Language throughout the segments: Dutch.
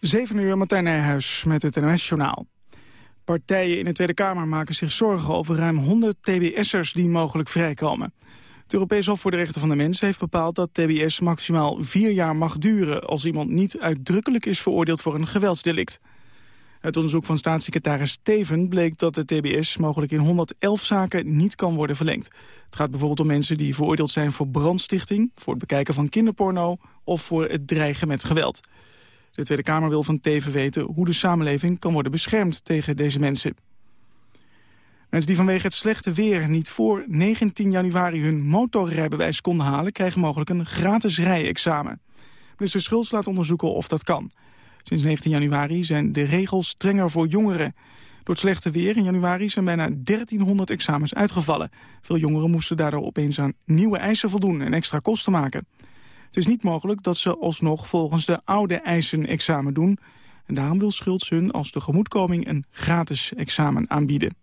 7 uur, Martijn Nijhuis met het NOS-journaal. Partijen in de Tweede Kamer maken zich zorgen over ruim 100 TBS'ers die mogelijk vrijkomen. Het Europees Hof voor de Rechten van de Mens heeft bepaald dat TBS maximaal vier jaar mag duren als iemand niet uitdrukkelijk is veroordeeld voor een geweldsdelict. Uit onderzoek van staatssecretaris Steven bleek dat de TBS mogelijk in 111 zaken niet kan worden verlengd. Het gaat bijvoorbeeld om mensen die veroordeeld zijn voor brandstichting, voor het bekijken van kinderporno of voor het dreigen met geweld. De Tweede Kamer wil van Teven weten hoe de samenleving kan worden beschermd tegen deze mensen. Mensen die vanwege het slechte weer niet voor 19 januari hun motorrijbewijs konden halen... krijgen mogelijk een gratis rijexamen. Minister Schulz laat onderzoeken of dat kan. Sinds 19 januari zijn de regels strenger voor jongeren. Door het slechte weer in januari zijn bijna 1300 examens uitgevallen. Veel jongeren moesten daardoor opeens aan nieuwe eisen voldoen en extra kosten maken. Het is niet mogelijk dat ze alsnog volgens de oude eisen examen doen. En daarom wil Schultz hun als de gemoedkoming een gratis examen aanbieden.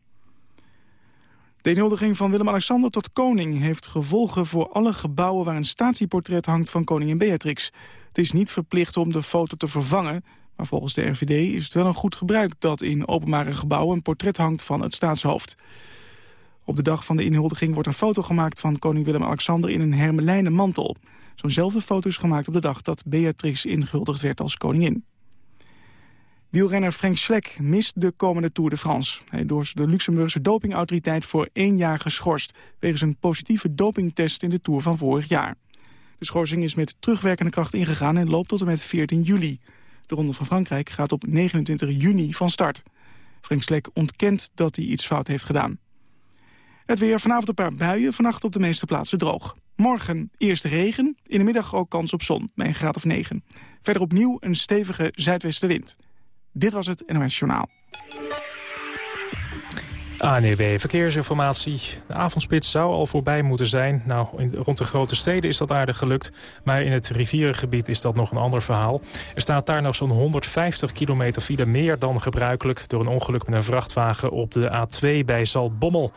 De inhuldiging van Willem-Alexander tot koning heeft gevolgen voor alle gebouwen waar een statieportret hangt van koningin Beatrix. Het is niet verplicht om de foto te vervangen, maar volgens de RVD is het wel een goed gebruik dat in openbare gebouwen een portret hangt van het staatshoofd. Op de dag van de inhuldiging wordt een foto gemaakt van koning Willem-Alexander in een hermelijnen mantel. Zo'nzelfde foto is gemaakt op de dag dat Beatrix ingehuldigd werd als koningin. Wielrenner Frank Schleck mist de komende Tour de France. Hij door de Luxemburgse dopingautoriteit voor één jaar geschorst... wegens een positieve dopingtest in de Tour van vorig jaar. De schorsing is met terugwerkende kracht ingegaan en loopt tot en met 14 juli. De Ronde van Frankrijk gaat op 29 juni van start. Frank Schleck ontkent dat hij iets fout heeft gedaan. Het weer, vanavond een paar buien, vannacht op de meeste plaatsen droog. Morgen eerst regen, in de middag ook kans op zon, bij een graad of 9. Verder opnieuw een stevige zuidwestenwind. Dit was het NOS Journaal. ANEB Verkeersinformatie. De avondspits zou al voorbij moeten zijn. Nou, in, rond de grote steden is dat aardig gelukt. Maar in het rivierengebied is dat nog een ander verhaal. Er staat daar nog zo'n 150 kilometer file meer dan gebruikelijk... door een ongeluk met een vrachtwagen op de A2 bij Zaltbommel.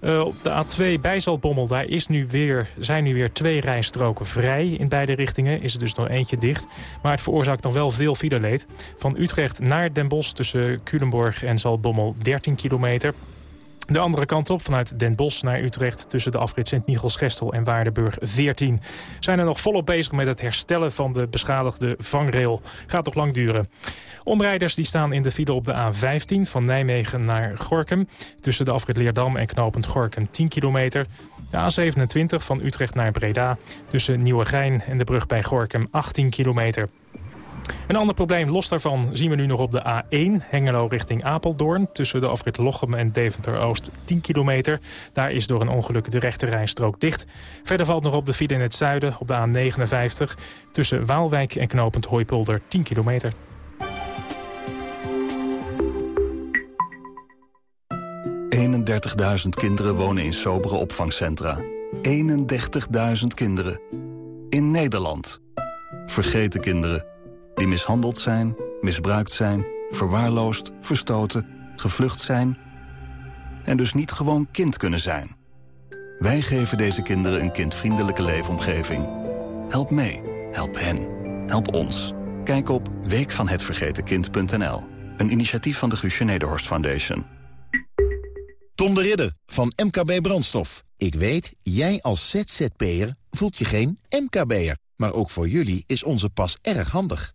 Uh, op de A2 bij Zaltbommel, daar is nu weer, zijn nu weer twee rijstroken vrij. In beide richtingen is er dus nog eentje dicht. Maar het veroorzaakt nog wel veel fileleed. Van Utrecht naar Den Bosch tussen Culemborg en Zaltbommel 13 kilometer. De andere kant op, vanuit Den Bosch naar Utrecht... tussen de afrit Sint-Michels-Gestel en Waardenburg 14... zijn er nog volop bezig met het herstellen van de beschadigde vangrail. Gaat toch lang duren. Omrijders die staan in de file op de A15 van Nijmegen naar Gorkum... tussen de afrit Leerdam en knooppunt Gorkum 10 kilometer. De A27 van Utrecht naar Breda tussen Nieuwegein en de brug bij Gorkum 18 kilometer. Een ander probleem los daarvan zien we nu nog op de A1, Hengelo richting Apeldoorn. Tussen de afrit Lochem en Deventer-Oost 10 kilometer. Daar is door een ongeluk de rechte rijstrook dicht. Verder valt nog op de file in het zuiden op de A59. Tussen Waalwijk en knooppunt Hooipolder 10 kilometer. ...31.000 kinderen wonen in sobere opvangcentra. 31.000 kinderen. In Nederland. Vergeten kinderen die mishandeld zijn, misbruikt zijn, verwaarloosd, verstoten, gevlucht zijn... en dus niet gewoon kind kunnen zijn. Wij geven deze kinderen een kindvriendelijke leefomgeving. Help mee. Help hen. Help ons. Kijk op weekvanhetvergetenkind.nl. Een initiatief van de Guusje Nederhorst Foundation. Tom de Ridder van MKB Brandstof. Ik weet, jij als ZZP'er voelt je geen MKB'er. Maar ook voor jullie is onze pas erg handig.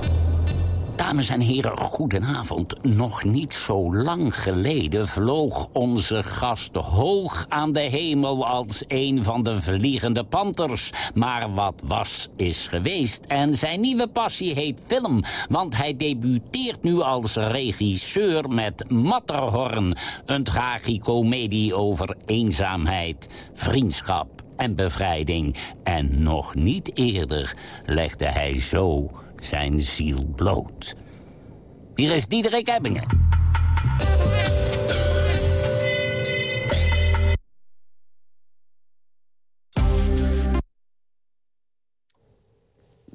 Dames en heren, goedenavond. Nog niet zo lang geleden vloog onze gast hoog aan de hemel... als een van de vliegende panters. Maar wat was, is geweest. En zijn nieuwe passie heet film. Want hij debuteert nu als regisseur met Matterhorn. Een tragicomedie over eenzaamheid, vriendschap en bevrijding. En nog niet eerder legde hij zo zijn ziel bloot. Hier is Diederik Ebbingen.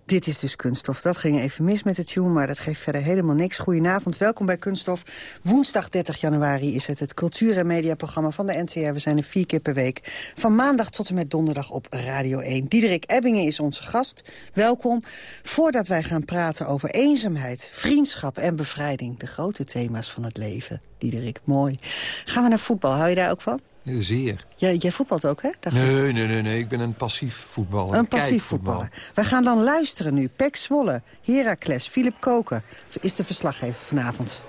Dit is dus Kunststof. Dat ging even mis met het tune, maar dat geeft verder helemaal niks. Goedenavond, welkom bij Kunststof. Woensdag 30 januari is het het cultuur- en mediaprogramma van de NTR. We zijn er vier keer per week. Van maandag tot en met donderdag op Radio 1. Diederik Ebbingen is onze gast. Welkom. Voordat wij gaan praten over eenzaamheid, vriendschap en bevrijding... de grote thema's van het leven. Diederik, mooi. Gaan we naar voetbal. Hou je daar ook van? Zeer. Jij, jij voetbalt ook, hè? nee, nee, nee, nee. Ik ben een passief voetballer. Een passief voetballer. Wij gaan dan luisteren nu. Pek Zwolle, Heracles, Philip Koken is de verslaggever vanavond.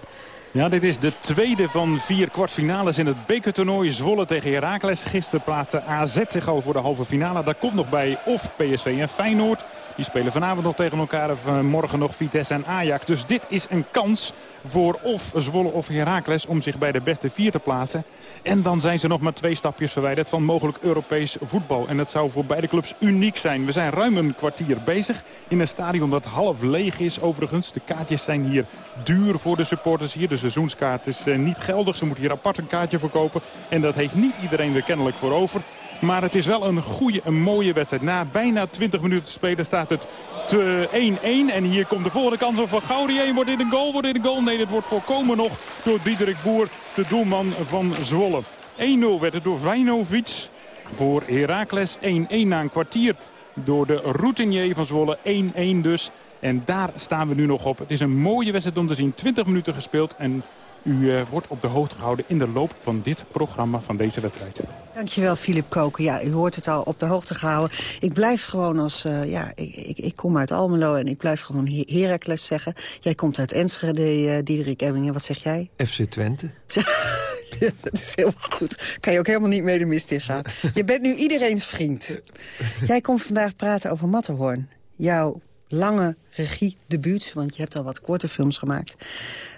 Ja, dit is de tweede van vier kwartfinales in het bekertoernooi. Zwolle tegen Heracles. Gisteren plaatste AZ zich al voor de halve finale. Daar komt nog bij of PSV en Feyenoord. Die spelen vanavond nog tegen elkaar. Of eh, morgen nog Vitesse en Ajax. Dus dit is een kans voor of Zwolle of Heracles om zich bij de beste vier te plaatsen. En dan zijn ze nog maar twee stapjes verwijderd van mogelijk Europees voetbal. En dat zou voor beide clubs uniek zijn. We zijn ruim een kwartier bezig in een stadion dat half leeg is overigens. De kaartjes zijn hier duur voor de supporters hier. De seizoenskaart is eh, niet geldig. Ze moeten hier apart een kaartje verkopen. En dat heeft niet iedereen er kennelijk voor over. Maar het is wel een goede, een mooie wedstrijd. Na bijna 20 minuten te spelen staat het 1-1. En hier komt de volgende kans van Gaurier. Wordt dit een goal? Wordt dit een goal? Nee, dit wordt voorkomen nog door Diederik Boer, de doelman van Zwolle. 1-0 werd het door Vajnovic voor Heracles. 1-1 na een kwartier door de routinier van Zwolle. 1-1 dus. En daar staan we nu nog op. Het is een mooie wedstrijd om te zien. 20 minuten gespeeld en u uh, wordt op de hoogte gehouden in de loop van dit programma van deze wedstrijd. Dankjewel, Filip Koken. Ja, u hoort het al op de hoogte gehouden. Ik blijf gewoon als... Uh, ja, ik, ik, ik, kom uit Almelo en ik blijf gewoon Heracles zeggen. Jij komt uit Enschede, uh, Diederik Emmingen. Wat zeg jij? FC Twente. dat is helemaal goed. Kan je ook helemaal niet mee de mist ingaan. Je bent nu iedereens vriend. Jij komt vandaag praten over Matterhorn. Jouw lange regiedebuut, want je hebt al wat korte films gemaakt.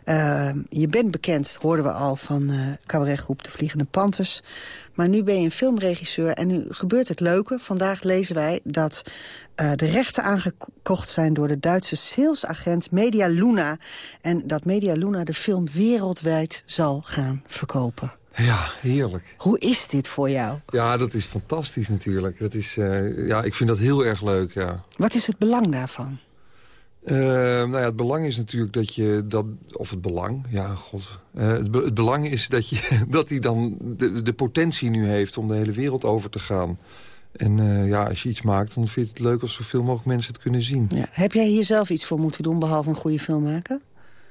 Uh, je bent bekend, hoorden we al, van uh, cabaretgroep De Vliegende Panthers. Maar nu ben je een filmregisseur en nu gebeurt het leuke. Vandaag lezen wij dat uh, de rechten aangekocht zijn door de Duitse salesagent Media Luna. En dat Media Luna de film wereldwijd zal gaan verkopen. Ja, heerlijk. Hoe is dit voor jou? Ja, dat is fantastisch natuurlijk. Dat is, uh, ja, ik vind dat heel erg leuk, ja. Wat is het belang daarvan? Uh, nou ja, het belang is natuurlijk dat je dat... Of het belang, ja, god. Uh, het, be het, belang is dat, je, dat hij dan de, de potentie nu heeft om de hele wereld over te gaan. En uh, ja, als je iets maakt, dan vind je het leuk als zoveel mogelijk mensen het kunnen zien. Ja. Heb jij hier zelf iets voor moeten doen, behalve een goede film maken?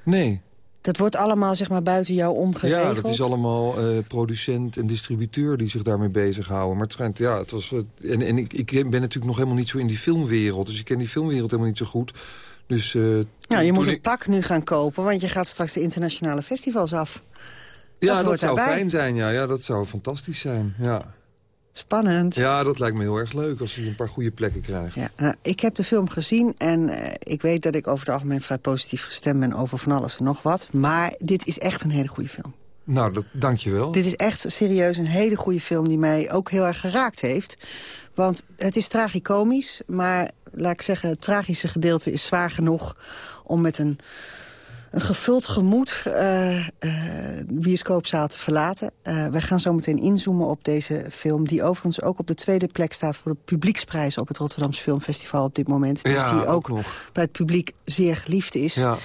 Nee. Dat wordt allemaal zeg maar, buiten jou omgeregeld? Ja, dat is allemaal uh, producent en distributeur die zich daarmee bezighouden. Maar het schijnt, ja, het was... Uh, en en ik, ik ben natuurlijk nog helemaal niet zo in die filmwereld. Dus ik ken die filmwereld helemaal niet zo goed. Dus, uh, ja, je moet een ik... pak nu gaan kopen, want je gaat straks de internationale festivals af. Ja, dat, dat zou daarbij. fijn zijn. Ja, ja, dat zou fantastisch zijn. Ja. Spannend. Ja, dat lijkt me heel erg leuk als je een paar goede plekken krijgt. Ja, nou, ik heb de film gezien en uh, ik weet dat ik over het algemeen vrij positief gestemd ben over van alles en nog wat. Maar dit is echt een hele goede film. Nou, dat, dank je wel. Dit is echt serieus een hele goede film die mij ook heel erg geraakt heeft. Want het is tragicomisch, maar laat ik zeggen, het tragische gedeelte is zwaar genoeg om met een een gevuld gemoed uh, uh, bioscoopzaal te verlaten. Uh, wij gaan zo meteen inzoomen op deze film... die overigens ook op de tweede plek staat voor de publieksprijs... op het Rotterdamse Filmfestival op dit moment. Dus ja, die ook, ook bij het publiek zeer geliefd is. Ja.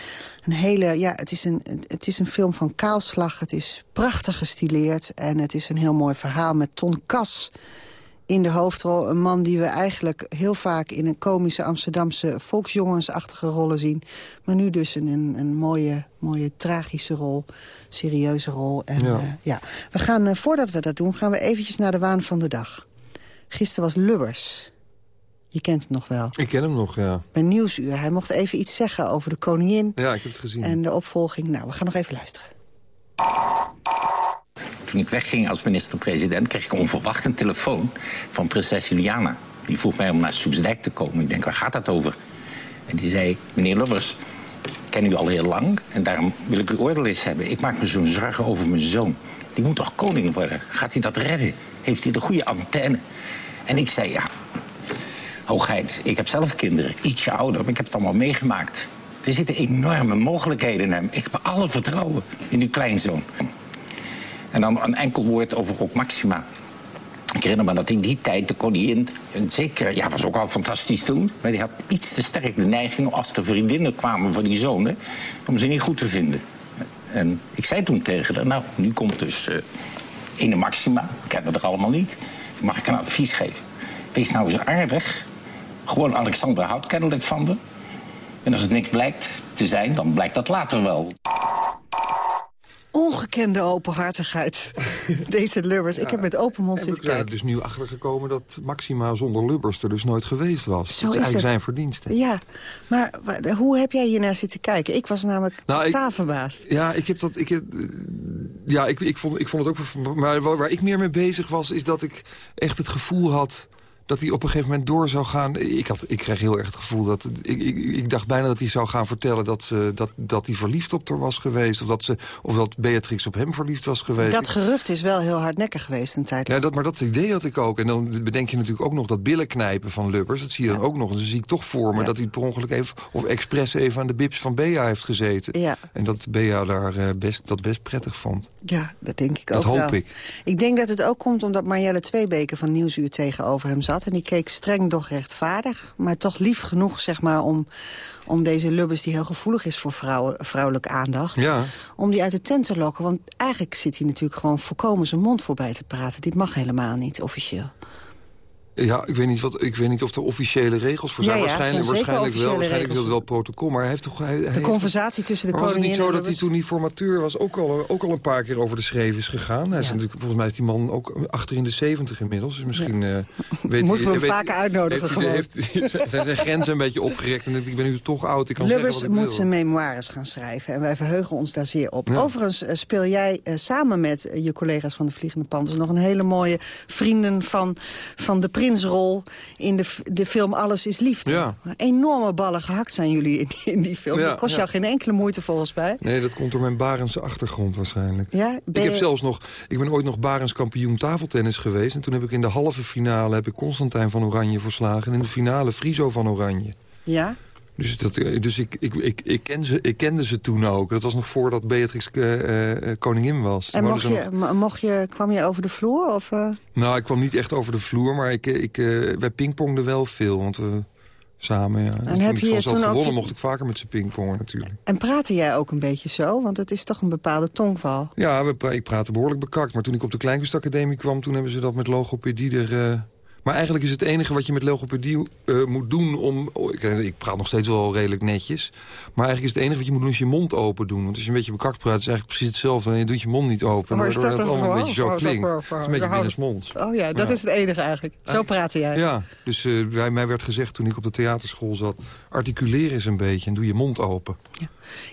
Een hele, ja, het, is een, het is een film van kaalslag. Het is prachtig gestileerd. En het is een heel mooi verhaal met Ton Kas in de hoofdrol. Een man die we eigenlijk heel vaak in een komische Amsterdamse volksjongensachtige rollen zien. Maar nu dus in een, een mooie, mooie tragische rol, serieuze rol. En, ja. Uh, ja. We gaan, uh, voordat we dat doen, gaan we eventjes naar de waan van de dag. Gisteren was Lubbers. Je kent hem nog wel. Ik ken hem nog, ja. Bij Nieuwsuur. Hij mocht even iets zeggen over de koningin. Ja, ik heb het gezien. En de opvolging. Nou, we gaan nog even luisteren. Toen ik wegging als minister-president kreeg ik onverwacht een telefoon van prinses Juliana. Die vroeg mij om naar Soesdijk te komen. Ik denk, waar gaat dat over? En die zei, meneer Lubbers, ik ken u al heel lang en daarom wil ik uw oordeel eens hebben. Ik maak me zo'n zorgen over mijn zoon. Die moet toch koning worden? Gaat hij dat redden? Heeft hij de goede antenne? En ik zei, ja, hoogheid, ik heb zelf kinderen, ietsje ouder, maar ik heb het allemaal meegemaakt. Er zitten enorme mogelijkheden in hem. Ik heb alle vertrouwen in uw kleinzoon. En dan een enkel woord over ook Maxima. Ik herinner me dat in die tijd de koningin, en zeker, ja, was ook al fantastisch toen, maar die had iets te sterk de neiging als de vriendinnen kwamen van die zonen, om ze niet goed te vinden. En ik zei toen tegen haar, nou, nu komt dus uh, Ene Maxima, kennen we er allemaal niet, mag ik een advies geven. Wees nou eens aardig, gewoon Alexander houdt kennelijk van de. En als het niks blijkt te zijn, dan blijkt dat later wel ongekende openhartigheid. Deze Lubbers. ik heb met open mond zitten kijken. Ik ben er dus nu achtergekomen dat Maxima zonder Lubbers er dus nooit geweest was. Zo dat is eigenlijk zijn verdienste. Ja, maar hoe heb jij hiernaar zitten kijken? Ik was namelijk nou, totaal verbaasd. Ja, ik heb dat... Ik heb, ja, ik, ik, vond, ik vond het ook... Maar waar ik meer mee bezig was, is dat ik echt het gevoel had dat hij op een gegeven moment door zou gaan. Ik, had, ik kreeg heel erg het gevoel dat... Ik, ik, ik dacht bijna dat hij zou gaan vertellen dat, ze, dat, dat hij verliefd op haar was geweest. Of dat, ze, of dat Beatrix op hem verliefd was geweest. Dat gerucht is wel heel hardnekkig geweest een tijd Ja, dat, maar dat idee had ik ook. En dan bedenk je natuurlijk ook nog dat billen knijpen van Lubbers. Dat zie je dan ook nog. En dan zie ik toch voor me dat hij per ongeluk even... of expres even aan de bips van Bea heeft gezeten. Ja. En dat Bea daar eh, best, dat best prettig vond. Ja, dat denk ik ook Dat hoop ik. Ik denk dat het ook komt omdat Marjelle Tweebeke van Nieuwsuur tegenover hem zat. En die keek streng doch rechtvaardig. Maar toch lief genoeg, zeg maar, om, om deze Lubbers... die heel gevoelig is voor vrouwelijke aandacht... Ja. om die uit de tent te lokken. Want eigenlijk zit hij natuurlijk gewoon volkomen zijn mond voorbij te praten. Dit mag helemaal niet, officieel. Ja, ik weet, niet wat, ik weet niet of er officiële regels voor zijn. waarschijnlijk waarschijnlijk wel. Waarschijnlijk is dat wel protocol. Maar hij heeft toch... Hij, de conversatie tussen de koningin en Was het niet zo dat hij toen die formateur was... Ook al, ook al een paar keer over de schreef is gegaan? Hij is natuurlijk, volgens mij is die man ook achter in de zeventig inmiddels. Dus misschien... Uh, weet, Moeten we hem vaker uitnodigen heeft, heeft, zijn, zijn grenzen een beetje opgerekt. En ik ben nu toch oud. Ik kan Lubbers moet zijn memoires gaan schrijven. En wij verheugen ons daar zeer op. Overigens uh, speel jij uh, samen met je collega's van de Vliegende Panthers... nog een hele mooie vrienden van, van de prinsrol in de, de film Alles is Liefde. Ja. Enorme ballen gehakt zijn jullie in, in die film. dat kost jou geen enkele moeite volgens mij. Nee, dat komt door mijn Barense achtergrond waarschijnlijk. Ja, ik, heb zelfs nog, ik ben ooit nog Barens kampioen tafeltennis geweest. En toen heb ik in de halve finale heb ik Constantijn van Oranje verslagen. En in de finale Friso van Oranje. Ja? Dus, dat, dus ik, ik, ik, ik, ken ze, ik kende ze toen ook. Dat was nog voordat Beatrix uh, koningin was. En mocht je, mocht je, kwam je over de vloer? Of, uh... Nou, ik kwam niet echt over de vloer, maar ik, ik, wij pingpongden wel veel. Want we samen, ja. En dus heb je toen gewonnen, ook... mocht ik vaker met ze pingpongen natuurlijk. En praatte jij ook een beetje zo? Want het is toch een bepaalde tongval. Ja, we, ik praatte behoorlijk bekakt. Maar toen ik op de Kleinkunstacademie kwam... toen hebben ze dat met logopedie er maar eigenlijk is het enige wat je met logopedie uh, moet doen om... Oh, ik, eh, ik, praat nog steeds wel redelijk netjes. Maar eigenlijk is het enige wat je moet doen is je mond open doen. Want als je een beetje bekakt praat is eigenlijk precies hetzelfde. En je doet je mond niet open. Maar waardoor het allemaal een beetje zo oh, klinkt. Het is een beetje binnensmond. Oh ja, dat is het enige eigenlijk. Zo praatte jij. Ja, dus uh, bij mij werd gezegd toen ik op de theaterschool zat... articuleer eens een beetje en doe je mond open. Ja.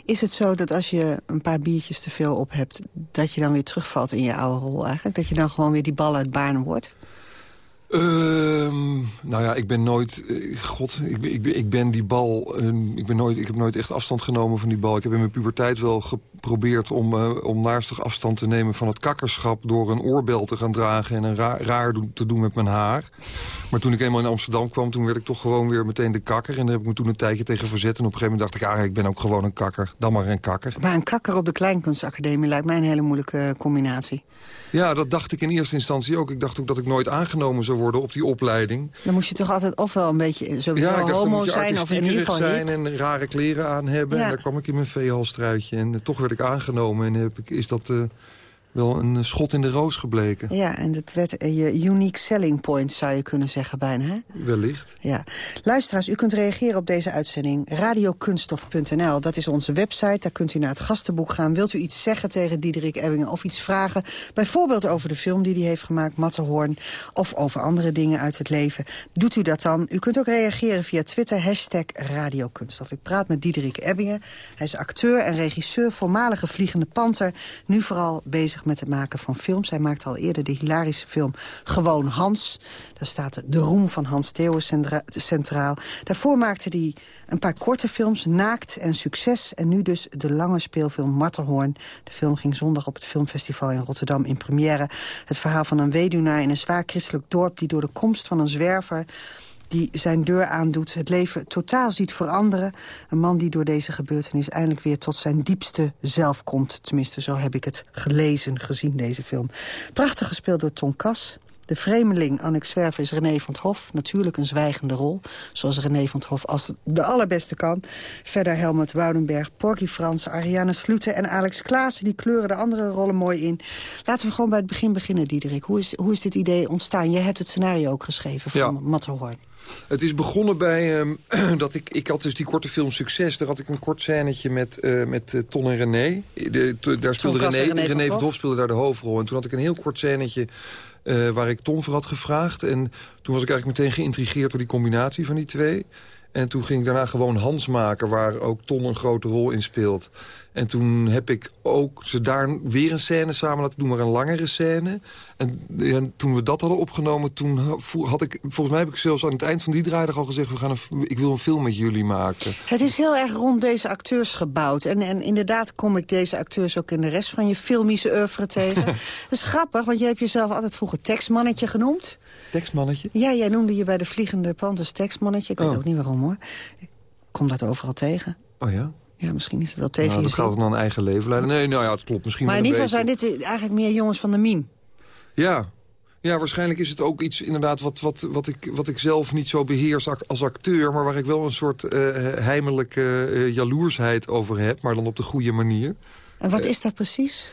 Is het zo dat als je een paar biertjes te veel op hebt... dat je dan weer terugvalt in je oude rol eigenlijk? Dat je dan gewoon weer die bal uit baan wordt? Ehm, nou ja, ik ben nooit... Eh, God, ik, ik, ik ben die bal... Ehm, ik, ben nooit, ik heb nooit echt afstand genomen van die bal. Ik heb in mijn puberteit wel geprobeerd om, uh, om naarstig afstand te nemen van het kakkerschap... door een oorbel te gaan dragen en een raar te doen met mijn haar. Maar toen ik eenmaal in Amsterdam kwam, toen werd ik toch gewoon weer meteen de kakker. En daar heb ik me toen een tijdje tegen verzet. En op een gegeven moment dacht ik, ah, ik ben ook gewoon een kakker. Dan maar een kakker. Maar een kakker op de Kleinkunstacademie lijkt mij een hele moeilijke combinatie. Ja, dat dacht ik in eerste instantie ook. Ik dacht ook dat ik nooit aangenomen zou worden op die opleiding. Dan moest je toch altijd ofwel een beetje zo ja, homo zijn... of in ieder geval zijn en rare kleren aan hebben. En daar kwam ik in mijn veehalstruitje. En eh, toch werd ik aangenomen en heb ik, is dat... Uh, wel een schot in de roos gebleken. Ja, en dat werd eh, je unique selling point, zou je kunnen zeggen bijna. Hè? Wellicht. Ja. Luisteraars, u kunt reageren op deze uitzending. Radiokunststof.nl, dat is onze website. Daar kunt u naar het gastenboek gaan. Wilt u iets zeggen tegen Diederik Ebbingen of iets vragen? Bijvoorbeeld over de film die hij heeft gemaakt, Matterhorn. Of over andere dingen uit het leven. Doet u dat dan. U kunt ook reageren via Twitter, hashtag Radiokunststof. Ik praat met Diederik Ebbingen. Hij is acteur en regisseur, voormalige Vliegende Panter. Nu vooral bezig met het maken van films. Hij maakte al eerder de hilarische film Gewoon Hans. Daar staat de roem van Hans Theeuwen centraal. Daarvoor maakte hij een paar korte films, Naakt en Succes. En nu dus de lange speelfilm Matterhorn. De film ging zondag op het filmfestival in Rotterdam in première. Het verhaal van een weduwnaar in een zwaar christelijk dorp... die door de komst van een zwerver die zijn deur aandoet, het leven totaal ziet veranderen. Een man die door deze gebeurtenis eindelijk weer tot zijn diepste zelf komt. Tenminste, zo heb ik het gelezen, gezien, deze film. Prachtig gespeeld door Ton Kas. De vreemdeling Annex Zwerver is René van het Hof. Natuurlijk een zwijgende rol, zoals René van het Hof als de allerbeste kan. Verder Helmut Woudenberg, Porky Frans, Ariane Sluten en Alex Klaassen... die kleuren de andere rollen mooi in. Laten we gewoon bij het begin beginnen, Diederik. Hoe is, hoe is dit idee ontstaan? Jij hebt het scenario ook geschreven van Ja. Matterhorn. Het is begonnen bij ehm, dat ik... Ik had dus die korte film Succes. Daar had ik een kort scènetje met, eh, met eh, Ton en René. De, to- daar speelde René, René René van Hof. Speelde daar de hoofdrol. En toen had ik een heel kort scènetje eh, waar ik Ton voor had gevraagd. En toen was ik eigenlijk meteen geïntrigeerd door die combinatie van die twee. En toen ging ik daarna gewoon Hans maken... waar ook Ton een grote rol in speelt. En toen heb ik ook ze daar weer een scène samen laten doen... maar een langere scène. En, en toen we dat hadden opgenomen... toen had ik... Volgens mij heb ik zelfs aan het eind van die draaidag al gezegd... We gaan een, ik wil een film met jullie maken. Het is heel erg rond deze acteurs gebouwd. En, en inderdaad kom ik deze acteurs ook in de rest van je filmische oeuvre tegen. Dat is grappig, want jij hebt jezelf altijd vroeger tekstmannetje genoemd. Tekstmannetje? Ja, jij noemde je bij de Vliegende Panthers tekstmannetje. Ik weet Oh. ook niet waarom hoor. Ik kom dat overal tegen. Oh ja? Ja, misschien is het wel tegen Nou, je gaat dan een eigen leven leiden. Nee, nou ja, het klopt misschien Maar in ieder geval zijn dit eigenlijk meer jongens van de meme. Ja. Ja, waarschijnlijk is het ook iets inderdaad wat, wat, wat, ik, wat ik zelf niet zo beheers als acteur... maar waar ik wel een soort eh heimelijke eh, jaloersheid over heb... maar dan op de goede manier. En wat is dat precies?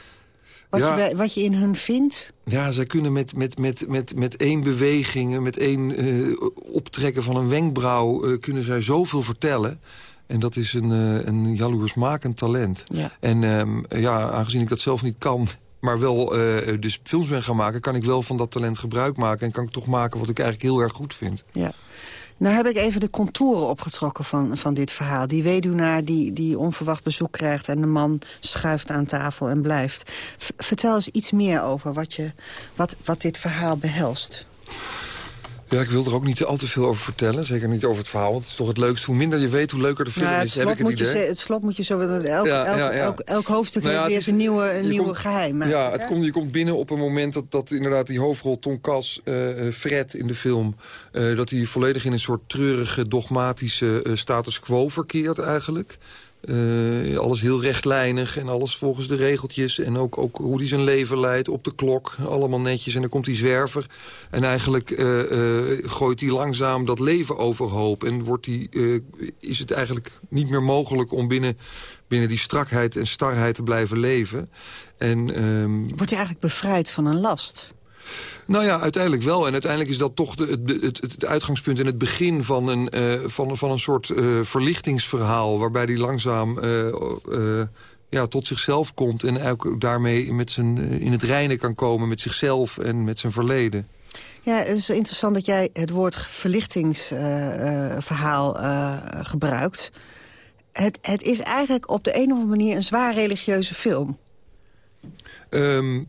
Wat, ja. je, bij- wat je in hun vindt? Ja, zij kunnen met, met, met, met, met één beweging, met één eh, optrekken van een wenkbrauw... eh, kunnen zij zoveel vertellen. En dat is een, eh, een jaloersmakend talent. Ja. En ehm, ja, aangezien ik dat zelf niet kan, maar wel eh, dus films ben gaan maken... kan ik wel van dat talent gebruik maken. En kan ik toch maken wat ik eigenlijk heel erg goed vind. Ja. Nou heb ik even de contouren opgetrokken van, van dit verhaal. Die weduwnaar die, die onverwacht bezoek krijgt... en de man schuift aan tafel en blijft. V- vertel eens iets meer over wat, je, wat, wat dit verhaal behelst. Ja, ik wil er ook niet al te veel over vertellen. Zeker niet over het verhaal, want het is toch het leukste. Hoe minder je weet, hoe leuker de film Nou, is, heb ik het idee. ze- het slot moet je zo... Elk, elk, ja, ja. Elk, elk hoofdstuk Nou heeft weer zijn nieuwe, een nieuwe komt- geheim. Ja, het komt, je komt binnen op een moment dat, dat inderdaad die hoofdrol Tom Cas, eh, eh, Fred in de film... eh, dat hij volledig in een soort treurige, dogmatische status quo verkeert eigenlijk. Eh, alles heel rechtlijnig en alles volgens de regeltjes. En ook, ook hoe hij zijn leven leidt op de klok. Allemaal netjes. En dan komt die zwerver. En eigenlijk eh, eh, gooit hij langzaam dat leven overhoop. En wordt die, is het eigenlijk niet meer mogelijk om binnen, binnen die strakheid en starheid te blijven leven. En, ehm, Wordt hij eigenlijk bevrijd van een last? Nou ja, uiteindelijk wel. En uiteindelijk is dat toch de, het, het, het uitgangspunt en het begin van een, eh, van, van een soort eh, verlichtingsverhaal... waarbij hij langzaam eh, ja, tot zichzelf komt... en ook daarmee met zijn, in het reinen kan komen met zichzelf en met zijn verleden. Ja, het is wel interessant dat jij het woord verlichtingsverhaal gebruikt. Het, het is eigenlijk op de een of andere manier een zwaar religieuze film. Ehm,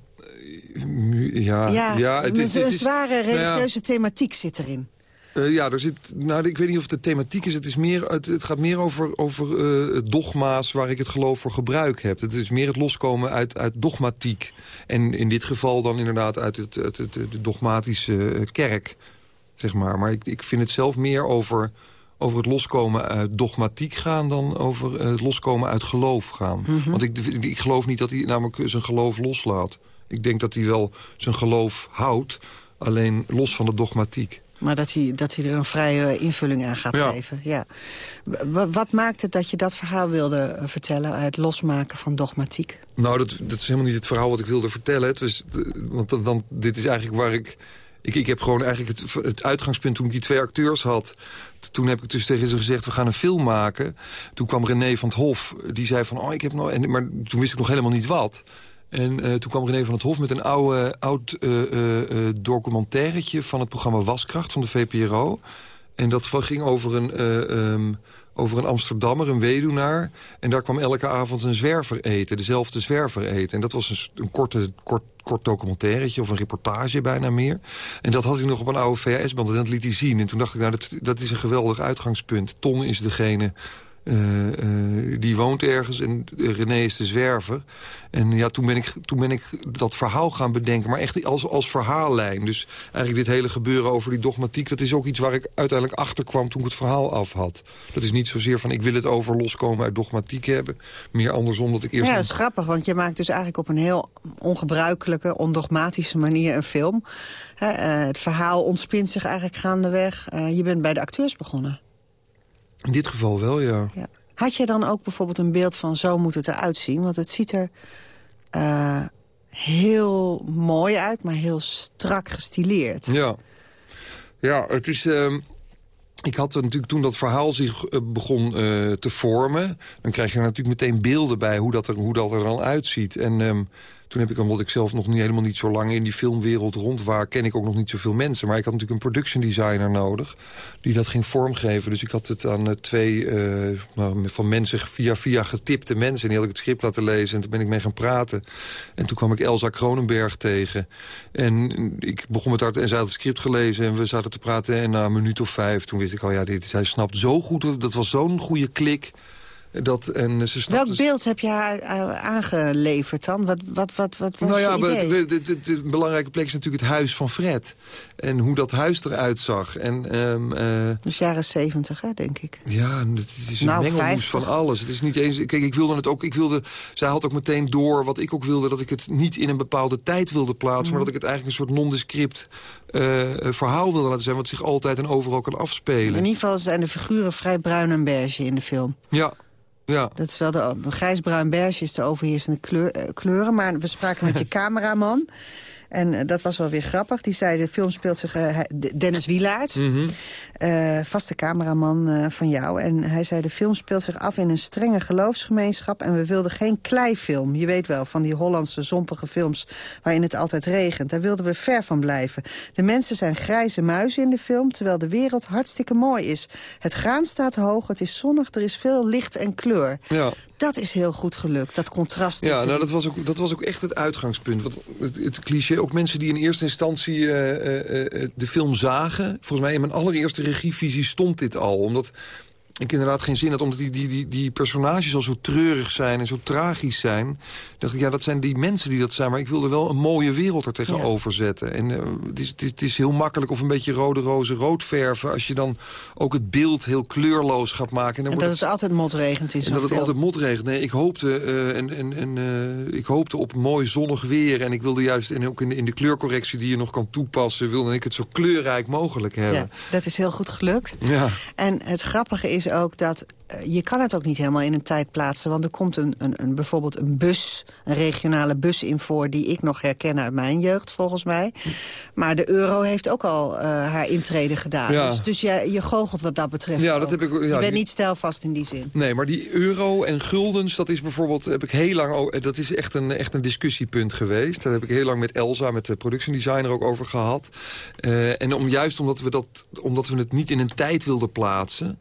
ja, ja, ja, het is, een het is- zware nou ja, religieuze thematiek zit erin. Eh, ja, er zit, nou, ik weet niet of het de thematiek is. Het, is meer, het, het gaat meer over, over eh, dogma's waar ik het geloof voor gebruik heb. Het is meer het loskomen uit, uit dogmatiek. En in dit geval dan inderdaad uit het, het, het, de dogmatische eh, kerk, zeg maar. Maar ik, ik vind het zelf meer over, over het loskomen uit dogmatiek gaan... dan over het loskomen uit geloof gaan. Mhm. Want ik, ik geloof niet dat hij namelijk zijn geloof loslaat. Ik denk dat hij wel zijn geloof houdt, alleen los van de dogmatiek. Maar dat hij, dat hij er een vrije invulling aan gaat Ja. geven. Ja. Wat maakt het dat je dat verhaal wilde eh, vertellen... het losmaken van dogmatiek? Nou, dat, dat is helemaal niet het verhaal wat ik wilde vertellen. Het was, want, want dit is eigenlijk waar ik... Ik, ik heb gewoon eigenlijk het, het uitgangspunt toen ik die twee acteurs had. Toen heb ik dus tegen ze gezegd, we gaan een film maken. Toen kwam René van het Hof, die zei van... oh, ik heb nog... En, maar toen wist ik nog helemaal niet wat. En eh, toen kwam René van het Hof met een oude, oud eh, documentairetje... van het programma Waskracht van de VPRO. En dat ging over een, eh, ehm, over een Amsterdammer, een weduwnaar. En daar kwam elke avond een zwerver eten, dezelfde zwerver eten. En dat was een, s- een korte, kort, kort documentairetje of een reportage bijna meer. En dat had hij nog op een oude VHS-band en dat liet hij zien. En toen dacht ik, nou, dat, dat is een geweldig uitgangspunt. Ton is degene Uh, uh, die woont ergens en René is de zwerver. En ja, toen ben ik, toen ben ik dat verhaal gaan bedenken. Maar echt als, als verhaallijn. Dus eigenlijk dit hele gebeuren over die dogmatiek... dat is ook iets waar ik uiteindelijk achter kwam toen ik het verhaal af had. Dat is niet zozeer van ik wil het over loskomen uit dogmatiek hebben. Meer andersom dat ik eerst... Ja, dat is grappig, want je maakt dus eigenlijk op een heel ongebruikelijke... ondogmatische manier een film. uh, het verhaal ontspint zich eigenlijk gaandeweg. je bent bij de acteurs begonnen. In dit geval wel, ja. ja. Had je dan ook bijvoorbeeld een beeld van zo moet het eruit zien? Want het ziet er uh, heel mooi uit, maar heel strak gestileerd. Ja, ja het is... Uh, ik had natuurlijk toen dat verhaal zich uh, begon uh, te vormen... dan krijg je natuurlijk meteen beelden bij hoe dat er, hoe dat er dan uitziet. En... Um, toen heb ik, omdat ik zelf nog niet, helemaal niet zo lang in die filmwereld rond waar... ken ik ook nog niet zoveel mensen. Maar ik had natuurlijk een production designer nodig die dat ging vormgeven. Dus ik had het aan uh, twee uh, nou, van mensen via via getipte mensen. En die had ik het script laten lezen en toen ben ik mee gaan praten. En toen kwam ik Elsa Kronenberg tegen. En ik begon met haar en zij had het script gelezen en we zaten te praten. En na een minuut of vijf, toen wist ik al, ja, dit, zij snapt zo goed. Dat was zo'n goede klik... Dat, en ze Welk beeld heb je haar aangeleverd dan? Wat, wat, wat, wat was nou ja, idee? De, belangrijke plek is natuurlijk het huis van Fred. En hoe dat huis eruit zag. En, um, uh, dus jaren zeventig, hè, denk ik. Ja, het is een nou, mengelmoes van alles. Het is niet eens... Kijk, ik wilde het ook... Ik wilde, zij had ook meteen door wat ik ook wilde... dat ik het niet in een bepaalde tijd wilde plaatsen... Mm. maar dat ik het eigenlijk een soort nondescript uh, verhaal wilde laten zijn... wat zich altijd en overal kan afspelen. In ieder geval zijn de figuren vrij bruin en beige in de film. Ja, ja. Dat is wel de, de grijsbruin beige is de overheersende kleur, uh, kleuren. Maar we spraken met je cameraman. En uh, dat was wel weer grappig. Die zei, de film speelt zich... Uh, Dennis Wielaert, mm -hmm. vaste cameraman van jou. En hij zei, de film speelt zich af in een strenge geloofsgemeenschap... en we wilden geen kleifilm. Je weet wel, van die Hollandse zompige films... waarin het altijd regent. Daar wilden we ver van blijven. De mensen zijn grijze muizen in de film... terwijl de wereld hartstikke mooi is. Het graan staat hoog, het is zonnig, er is veel licht en kleur. Ja. Dat is heel goed gelukt, dat contrast. Ja, nou, dat, was ook, dat was ook echt het uitgangspunt. Want het, het cliché ook mensen die in eerste instantie uh, uh, de film zagen. Volgens mij in mijn allereerste regievisie stond dit al. Omdat ik inderdaad geen zin had, omdat die, die, die, die personages al zo treurig zijn en zo tragisch zijn. dacht ik, ja, dat zijn die mensen die dat zijn. Maar ik wilde wel een mooie wereld er tegenover zetten. En uh, het, is, het, is, heel makkelijk of een beetje rode rozen rood verven... als je dan ook het beeld heel kleurloos gaat maken. En, dan en dat het, het altijd motregent is. En dat het altijd motregent. Nee, ik hoopte, uh, en, en, en, uh, ik hoopte op mooi zonnig weer. En ik wilde juist, en ook in de, in de kleurcorrectie die je nog kan toepassen... wilde ik het zo kleurrijk mogelijk hebben. Ja, dat is heel goed gelukt. Ja. En het grappige is ook dat je kan het ook niet helemaal in een tijd plaatsen. Want er komt een, een, een, bijvoorbeeld een bus, een regionale bus in voor... die ik nog herken uit mijn jeugd, volgens mij. Maar de euro heeft ook al uh, haar intrede gedaan. Ja. Dus, dus je, je goochelt wat dat betreft ja, dat heb ik, ja, Je bent niet stijlvast in die zin. Nee, maar die euro en guldens, dat is bijvoorbeeld... heb ik heel lang, dat is echt een, echt een discussiepunt geweest. Daar heb ik heel lang met Elsa, met de production designer ook over gehad. Uh, en om, juist omdat we, dat, omdat we het niet in een tijd wilden plaatsen...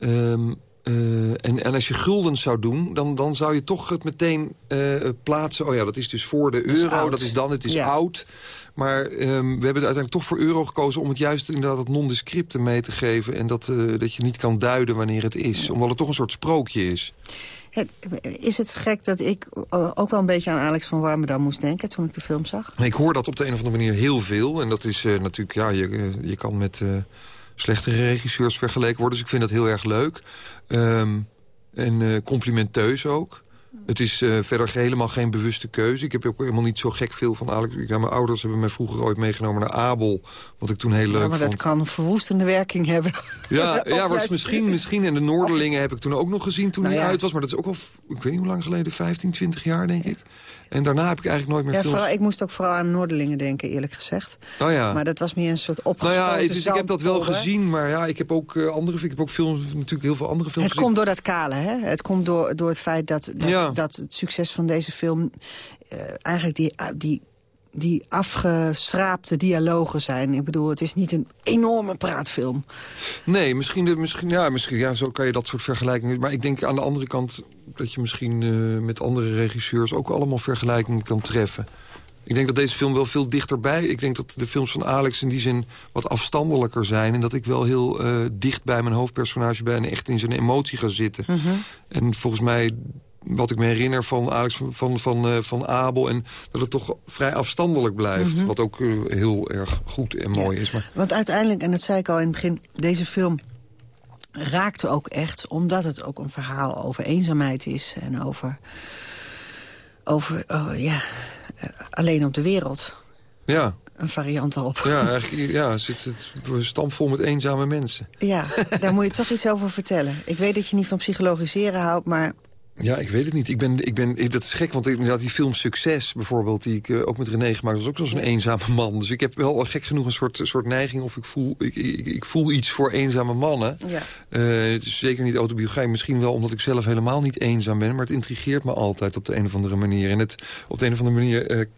Um, uh, en, en als je guldens zou doen, dan, dan zou je toch het meteen uh, plaatsen. Oh ja, dat is dus voor de euro, dat is, dat is dan, het is ja. oud. Maar um, we hebben uiteindelijk toch voor euro gekozen... om het juist inderdaad het nondescripte mee te geven... en dat, uh, dat je niet kan duiden wanneer het is. Omdat het toch een soort sprookje is. Is het gek dat ik ook wel een beetje aan Alex van Warmerdam moest denken... toen ik de film zag? Ik hoor dat op de een of andere manier heel veel. En dat is natuurlijk, ja, je, je kan met slechtere regisseurs vergeleken worden. Dus ik vind dat heel erg leuk. Um, en uh, complimenteus ook. Het is uh, verder helemaal geen bewuste keuze. Ik heb ook helemaal niet zo gek veel van Alex. Ja, mijn ouders hebben mij vroeger ooit meegenomen naar Abel. Wat ik toen heel leuk ja, maar vond. dat kan een verwoestende werking hebben. Ja, ja was misschien, misschien. En de Noorderlingen heb ik toen ook nog gezien toen nou, hij ja. uit was. Maar dat is ook al, ik weet niet hoe lang geleden, 15, 20 jaar denk ik. En daarna heb ik eigenlijk nooit meer ja, films... Vooral, ik moest ook vooral aan Noorderlingen denken, eerlijk gezegd. Oh ja. Maar dat was meer een soort opgespoten Nou ja, dus ik heb dat wel gezien, maar ja, ik heb ook uh, andere... Ik heb ook films, natuurlijk heel veel andere films Het gezien. komt door dat kale, hè? Het komt door, door het feit dat, dat, ja. dat het succes van deze film... Uh, eigenlijk die, die die afgeschraapte dialogen zijn. Ik bedoel, het is niet een enorme praatfilm. Nee, misschien, de, misschien, ja, misschien ja, zo kan je dat soort vergelijkingen... Maar ik denk aan de andere kant dat je misschien uh, met andere regisseurs... ook allemaal vergelijkingen kan treffen. Ik denk dat deze film wel veel dichterbij... Ik denk dat de films van Alex in die zin wat afstandelijker zijn... en dat ik wel heel uh, dicht bij mijn hoofdpersonage ben... en echt in zijn emotie ga zitten. Mhm. En volgens mij wat ik me herinner van Alex van, van, van, uh, van Abel... en dat het toch vrij afstandelijk blijft. Mhm. Wat ook uh, heel erg goed en mooi is. Maar... Want uiteindelijk, en dat zei ik al in het begin... deze film raakte ook echt, omdat het ook een verhaal over eenzaamheid is... en over, over oh, ja, uh, alleen op de wereld. Ja. Een variant erop. Ja, eigenlijk ja, zit het stampvol met eenzame mensen. Ja, daar moet je toch iets over vertellen. Ik weet dat je niet van psychologiseren houdt, maar... Ja, ik weet het niet. Ik ben, ik ben, dat is gek, want inderdaad die film Succes bijvoorbeeld... die ik uh, ook met René gemaakt was ook zo'n ja. eenzame man. Dus ik heb wel gek genoeg een soort, soort neiging... of ik voel, ik, ik, ik voel iets voor eenzame mannen. Ja. Uh, het is zeker niet autobiografisch. Misschien wel omdat ik zelf helemaal niet eenzaam ben... maar het intrigeert me altijd op de een of andere manier. En het, op de een of andere manier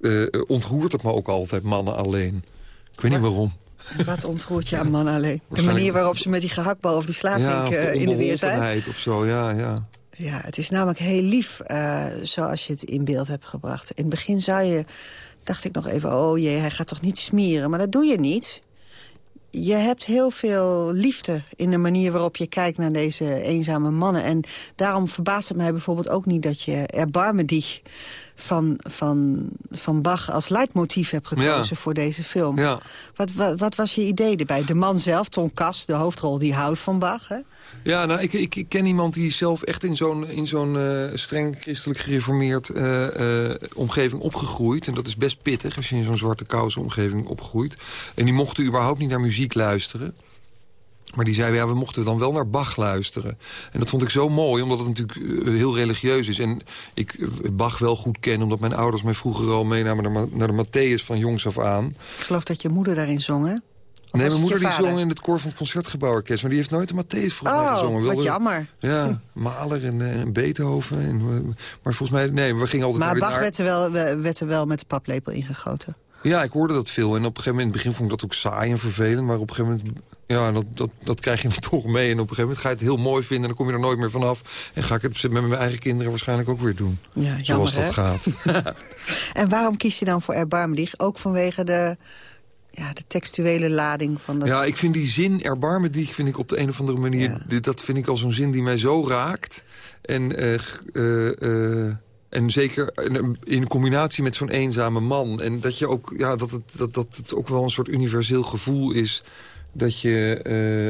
uh, ontroert het me ook altijd, mannen alleen. Ik weet niet waarom. Wat ontroert je aan mannen alleen? De manier waarop ze met die gehaktbal of die ja, uh, in de weer zijn? of zo, ja, ja. Ja, het is namelijk heel lief uh, zoals je het in beeld hebt gebracht. In het begin zou je, dacht ik nog even, oh jee, hij gaat toch niet smeren. Maar dat doe je niet. Je hebt heel veel liefde in de manier waarop je kijkt naar deze eenzame mannen. En daarom verbaast het mij bijvoorbeeld ook niet dat je Erbarme dich van, van, van Bach als leidmotief hebt gekozen ja. voor deze film. Ja. Wat, wat, wat, was je idee erbij? De man zelf, Ton Kas, de hoofdrol, die houdt van Bach, hè? Ja, nou, ik, ik, ken iemand die zelf echt in zo'n uh, streng christelijk gereformeerd uh, uh, omgeving opgegroeid. En dat is best pittig als je in zo'n zwarte kousen omgeving opgroeit. En die mochten überhaupt niet naar muziek luisteren. Maar die zei, ja, we mochten dan wel naar Bach luisteren. En dat vond ik zo mooi, omdat het natuurlijk heel religieus is. En ik Bach wel goed ken, omdat mijn ouders mij vroeger al meenamen... naar, naar de Matthäus van jongs af aan. Ik geloof dat je moeder daarin zong, hè? Nee, mijn moeder die zong in het koor van het Concertgebouworkest. Maar die heeft nooit de Matthäus volgens oh, mij gezongen. wat jammer. Ja, Mahler en, en Beethoven. En, maar volgens mij, nee, we gingen altijd maar naar... Bach werd er, wel, werd er wel met de paplepel ingegoten. Ja, ik hoorde dat veel. En op een gegeven moment, in het begin vond ik dat ook saai en vervelend. Maar op een gegeven moment, ja, dat, dat, dat krijg je dan toch mee. En op een gegeven moment ga je het heel mooi vinden. En dan kom je er nooit meer vanaf. En ga ik het met mijn eigen kinderen waarschijnlijk ook weer doen. Ja, jammer, Zoals dat hè? gaat. en waarom kies je dan voor Erbarme dich? Ook vanwege de ja, de textuele lading van dat... Ja, ik vind die zin erbarmen die vind ik op de een of andere manier... Ja. Dat vind ik al zo'n zin die mij zo raakt. En, uh, uh, uh, en zeker in combinatie met zo'n eenzame man. En dat, je ook, ja, dat, het, dat, dat het ook wel een soort universeel gevoel is... dat je,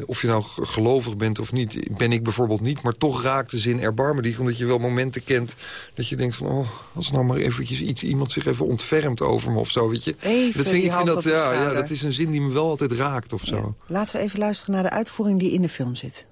uh, of je nou gelovig bent of niet, ben ik bijvoorbeeld niet... maar toch raakt de zin erbarmen die, omdat je wel momenten kent... dat je denkt van, oh, als nou maar eventjes iets, iemand zich even ontfermt over me of zo, weet je. Even dat vind ik vind dat, ja, ja, dat is een zin die me wel altijd raakt of zo. Ja. Laten we even luisteren naar de uitvoering die in de film zit.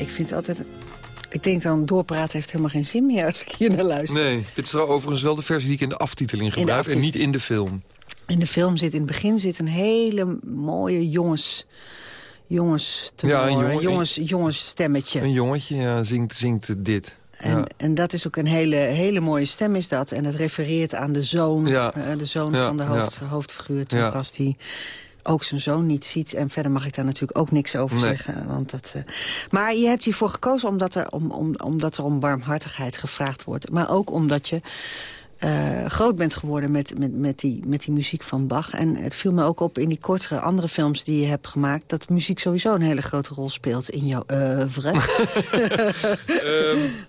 Ik vind altijd... Ik denk dan, doorpraten heeft helemaal geen zin meer als ik hier naar luister. Nee, dit is overigens wel de versie die ik in de aftiteling gebruik... en niet in de film. In de film zit in het begin zit een hele mooie jongens... Jongens, te Ja, een horen, jongen- jongens, jongens stemmetje. Een jongetje ja, zingt, zingt dit. En, Ja. en dat is ook een hele, hele mooie stem is dat. En het refereert aan de zoon, Ja. eh, de zoon van de hoofd, hoofdfiguur. Toen Ja. als die ook zijn zoon niet ziet. En verder mag ik daar natuurlijk ook niks over Nee. zeggen. Want dat, eh, maar je hebt hiervoor gekozen omdat er om, om, omdat er om warmhartigheid gevraagd wordt. Maar ook omdat je eh, groot bent geworden met, met, met, die, met die muziek van Bach. En het viel me ook op in die kortere andere films die je hebt gemaakt... dat muziek sowieso een hele grote rol speelt in jouw oeuvre.